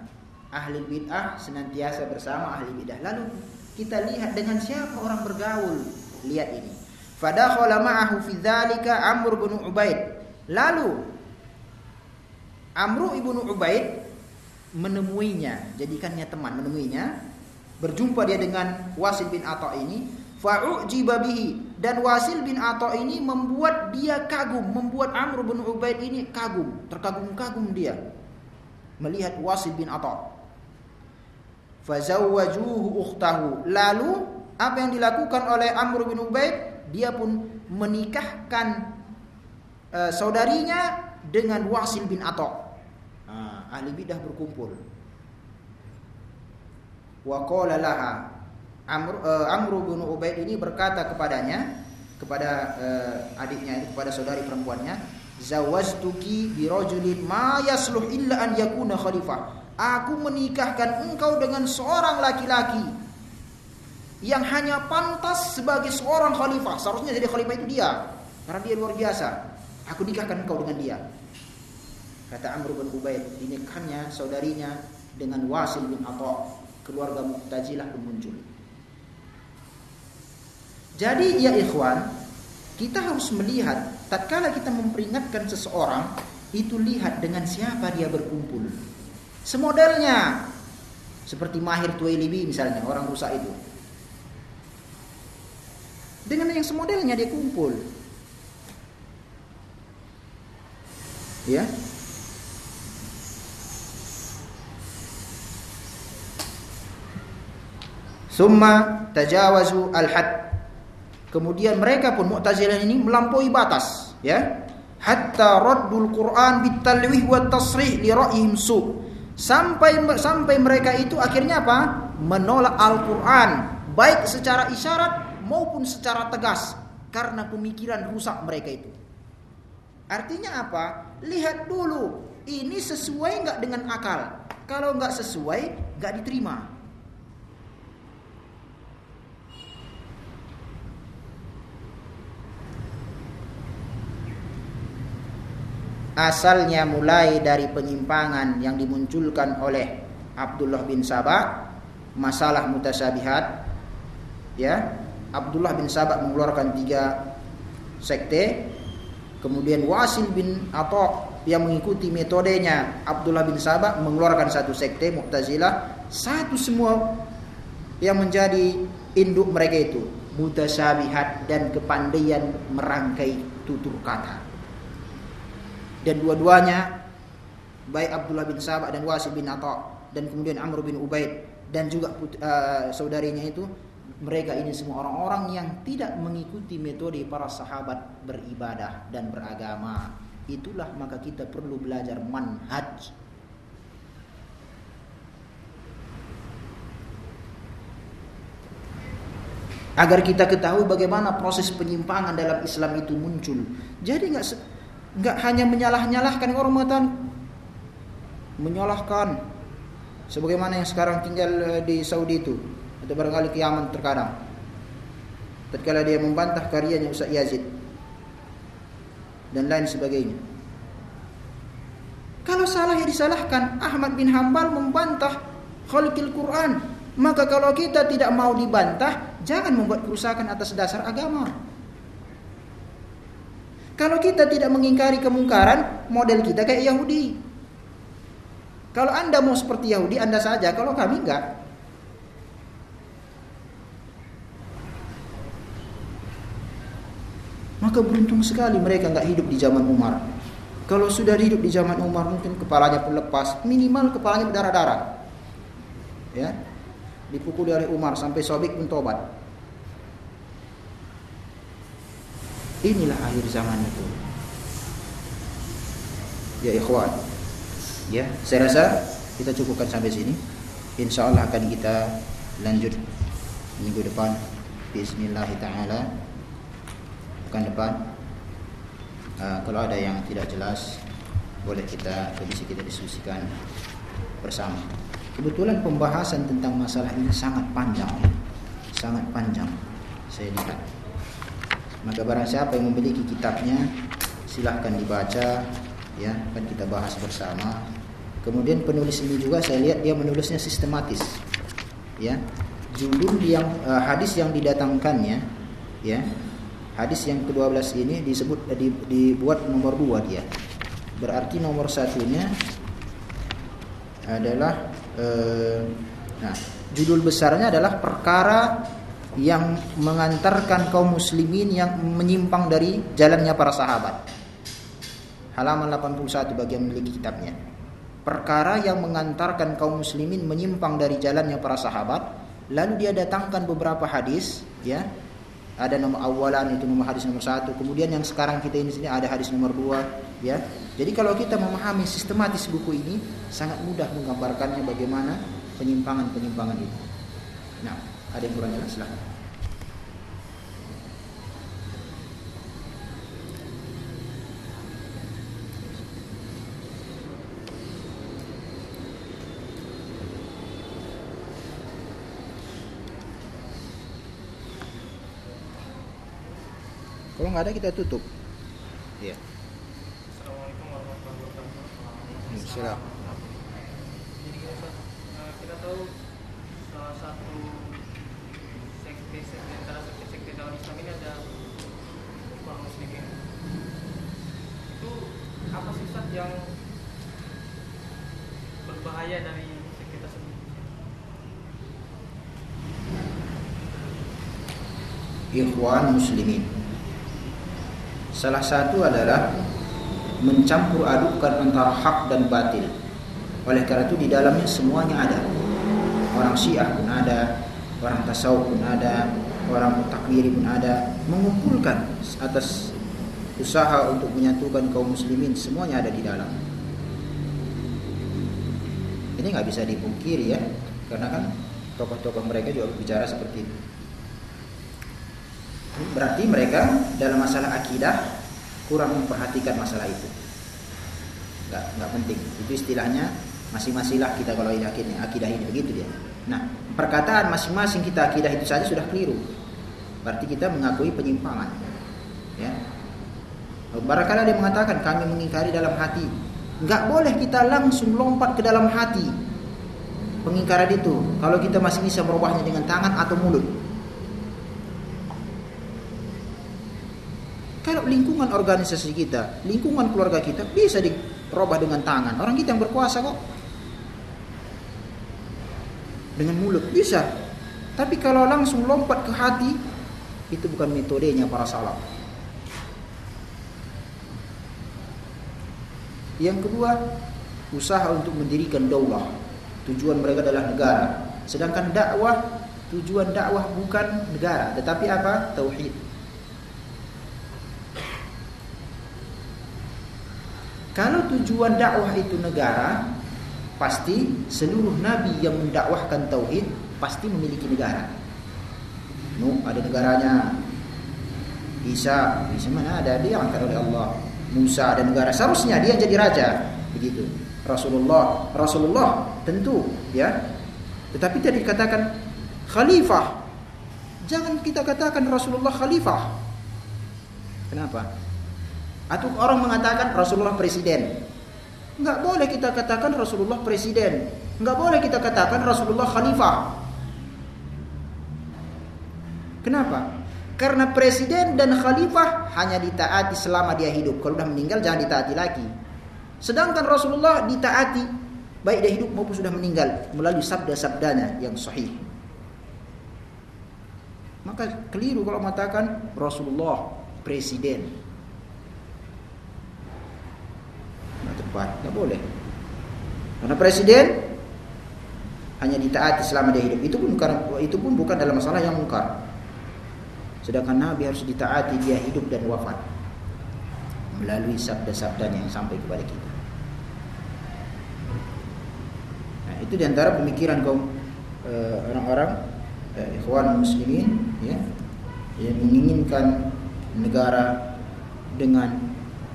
ahli bid'ah senantiasa bersama ahli bid'ah. Lalu kita lihat dengan siapa orang bergaul. Lihat ini. Fadakhala ma'ahu fi dzalika Amr bin Ubaid. Lalu Amr ibnu Ubaid menemuinya. Jadikannya teman menemuinya berjumpa dia dengan Wasil bin Atha ini fa'ujiba bihi. Dan Wasil bin Atha ini membuat dia kagum membuat Amr bin Ubaid ini kagum terkagum-kagum dia melihat Wasil bin Atha fazawwajuhu ukhtahu. Lalu apa yang dilakukan oleh Amr bin Ubaid? Dia pun menikahkan uh, saudarinya dengan Wasil bin Atha nah, ahli bidah berkumpul. Wa qala laha. Amr, uh, Amr bin Ubaid ini berkata kepadanya kepada uh, adiknya itu kepada saudari perempuannya zawaztuki bi rajulin ma yasluh illa an yakuna khalifah. Aku menikahkan engkau dengan seorang laki-laki yang hanya pantas sebagai seorang khalifah. Seharusnya jadi khalifah itu dia karena dia luar biasa. Aku nikahkan engkau dengan dia. Kata Amr bin Ubaid dinikahnya saudarinya dengan Wasil bin Atha keluarga Mu'tazilah muncul jadi ya ikhwan, kita harus melihat tatkala kita memperingatkan seseorang itu lihat dengan siapa dia berkumpul. Semodelnya seperti Mahir Tuwailibi misalnya orang rusak itu. Dengan yang semodelnya dia kumpul. Ya. Summa tajawazu al-had Kemudian mereka pun Mu'tazilah ini melampaui batas, ya. Hatta raddul Quran bitalwih wa tasrih li ra'yihim su. Sampai sampai mereka itu akhirnya apa? Menolak Al-Qur'an baik secara isyarat maupun secara tegas karena pemikiran rusak mereka itu. Artinya apa? Lihat dulu, ini sesuai nggak dengan akal. Kalau nggak sesuai, nggak diterima. Asalnya mulai dari penyimpangan yang dimunculkan oleh Abdullah bin Sabah masalah mutasyabihat ya. Abdullah bin Sabah mengeluarkan tiga sekte. Kemudian Wasil bin Atok yang mengikuti metodenya Abdullah bin Sabah mengeluarkan satu sekte Mu'tazilah. Satu semua yang menjadi induk mereka itu mutasyabihat dan kepandaian merangkai tutur kata dan dua-duanya baik Abdullah bin Sabah dan Wasil bin Atha dan kemudian Amr bin Ubaid dan juga uh, saudarinya itu mereka ini semua orang-orang yang tidak mengikuti metode para sahabat beribadah dan beragama. Itulah maka kita perlu belajar manhaj. Agar kita ketahui bagaimana proses penyimpangan dalam Islam itu muncul. Jadi nggak nggak hanya menyalah-nyalahkan mengatakan menyalahkan sebagaimana yang sekarang tinggal eh, di Saudi itu. Atau barangkali ke Yaman terkadang. Tatkala dia membantah karyanya Ustaz Yazid. Dan lain sebagainya. Kalau salah ya disalahkan. Ahmad bin Hambal membantah khalqil Quran. Maka kalau kita tidak mau dibantah jangan membuat kerusakan atas dasar agama kalau kita tidak mengingkari kemungkaran, model kita kayak Yahudi. Kalau Anda mau seperti Yahudi, Anda saja. Kalau kami enggak. Maka beruntung sekali mereka enggak hidup di zaman Umar. Kalau sudah hidup di zaman Umar, mungkin kepalanya pun lepas. Minimal kepalanya berdarah-darah. Ya, dipukul oleh Umar sampai sobek pun tobat. Inilah akhir zaman itu. Ya ikhwan. Ya, saya rasa kita cukupkan sampai sini. Insya Allah akan kita lanjut minggu depan. Bismillah taala. Pekan depan. Uh, kalau ada yang tidak jelas boleh kita bisa kita diskusikan bersama. Kebetulan pembahasan tentang masalah ini sangat panjang, sangat panjang. Saya lihat. Maka barang siapa yang memiliki kitabnya silahkan dibaca ya kan kita bahas bersama. Kemudian penulis ini juga saya lihat dia menulisnya sistematis. Ya. Judul yang uh, hadis yang didatangkannya ya. Hadis yang ke-12 ini disebut uh, dibuat nomor dua dia. Berarti nomor satunya adalah uh, nah, judul besarnya adalah perkara yang mengantarkan kaum muslimin yang menyimpang dari jalannya para sahabat. Halaman 81 bagi yang memiliki kitabnya. Perkara yang mengantarkan kaum muslimin menyimpang dari jalannya para sahabat, lalu dia datangkan beberapa hadis, ya. Ada nomor awalan itu nomor hadis nomor satu. Kemudian yang sekarang kita ini sini ada hadis nomor dua, ya. Jadi kalau kita memahami sistematis buku ini sangat mudah menggambarkannya bagaimana penyimpangan-penyimpangan itu. Nah, ada yang kurang jelas silahkan. Kalau nggak ada kita tutup. Ya. Assalamualaikum warahmatullahi wabarakatuh. Silakan. Jadi eh, kita tahu salah satu sekte antara sekte-sekte dalam Islam ini ada Ikhwan Muslimin. Itu apa sih Ustaz yang berbahaya dari sekte tersebut? Ikhwan muslimin. Salah satu adalah mencampur adukkan antara hak dan batil. Oleh karena itu di dalamnya semuanya ada. Orang Syiah pun ada, orang tasawuf pun ada, orang takwiri pun ada, mengumpulkan atas usaha untuk menyatukan kaum muslimin semuanya ada di dalam. Ini nggak bisa dipungkiri ya, karena kan tokoh-tokoh mereka juga bicara seperti itu. Berarti mereka dalam masalah akidah kurang memperhatikan masalah itu. Enggak, enggak penting. Itu istilahnya masing-masing lah kita kalau yakin akidah ini begitu dia. Nah, perkataan masing-masing kita akidah itu saja sudah keliru. Berarti kita mengakui penyimpangan. Ya. Barangkali ada yang mengatakan kami mengingkari dalam hati. Enggak boleh kita langsung lompat ke dalam hati. Pengingkaran itu kalau kita masih bisa merubahnya dengan tangan atau mulut. Kalau lingkungan organisasi kita, lingkungan keluarga kita bisa dirubah dengan tangan. Orang kita yang berkuasa kok. Dengan mulut bisa. Tapi kalau langsung lompat ke hati, itu bukan metodenya para salaf. Yang kedua, usaha untuk mendirikan daulah. Tujuan mereka adalah negara. Sedangkan dakwah, tujuan dakwah bukan negara, tetapi apa? Tauhid. Kalau tujuan dakwah itu negara, pasti seluruh nabi yang mendakwahkan tauhid pasti memiliki negara. Nuh ada negaranya. Isa, Isa mana ada dia angkat oleh Allah. Musa ada negara. Seharusnya dia jadi raja, begitu. Rasulullah, Rasulullah tentu ya. Tetapi tadi dikatakan khalifah. Jangan kita katakan Rasulullah khalifah. Kenapa? Atau orang mengatakan Rasulullah presiden. Enggak boleh kita katakan Rasulullah presiden. Enggak boleh kita katakan Rasulullah khalifah. Kenapa? Karena presiden dan khalifah hanya ditaati selama dia hidup. Kalau sudah meninggal jangan ditaati lagi. Sedangkan Rasulullah ditaati baik dia hidup maupun sudah meninggal melalui sabda-sabdanya yang sahih. Maka keliru kalau mengatakan Rasulullah presiden. Nggak tepat, nggak boleh. Karena presiden hanya ditaati selama dia hidup. Itu pun bukan itu pun bukan dalam masalah yang mungkar. Sedangkan Nabi harus ditaati dia hidup dan wafat melalui sabda-sabdanya yang sampai kepada kita. Nah, itu di antara pemikiran kaum orang-orang uh, ikhwan muslimin ya yang menginginkan negara dengan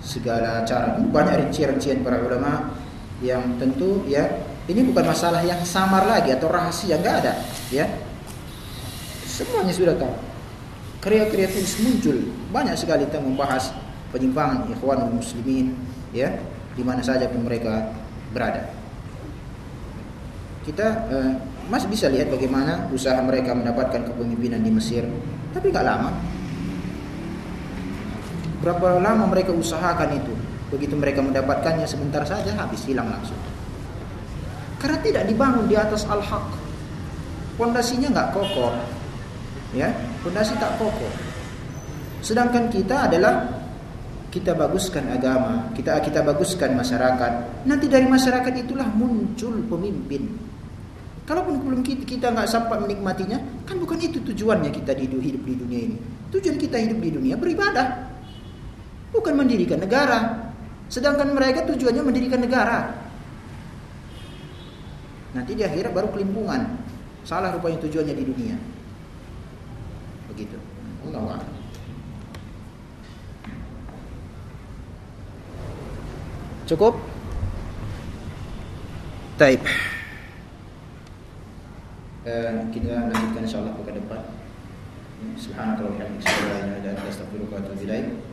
segala cara. Banyak rincian-rincian para ulama yang tentu ya ini bukan masalah yang samar lagi atau rahasia enggak ada ya. Semuanya sudah tahu. Karya-karya tulis muncul banyak sekali kita membahas penyimpangan ikhwan muslimin ya di mana saja pun mereka berada. Kita eh, masih bisa lihat bagaimana usaha mereka mendapatkan kepemimpinan di Mesir, tapi nggak lama. Berapa lama mereka usahakan itu? Begitu mereka mendapatkannya sebentar saja habis hilang langsung. Karena tidak dibangun di atas al-haq. Pondasinya nggak kokoh. Ya, pondasi tak kokoh. Sedangkan kita adalah kita baguskan agama, kita kita baguskan masyarakat. Nanti dari masyarakat itulah muncul pemimpin. Kalaupun belum kita nggak sempat menikmatinya, kan bukan itu tujuannya kita hidup di dunia ini. Tujuan kita hidup di dunia beribadah, bukan mendirikan negara. Sedangkan mereka tujuannya mendirikan negara. Nanti di akhirat baru kelimpungan. Salah rupanya tujuannya di dunia. Begitu. Allah. Cukup? Taib. Uh, kita lanjutkan insyaallah pekan depan. Subhanallahi wa bihamdihi, la ilaha illa anta astaghfiruka ilaik.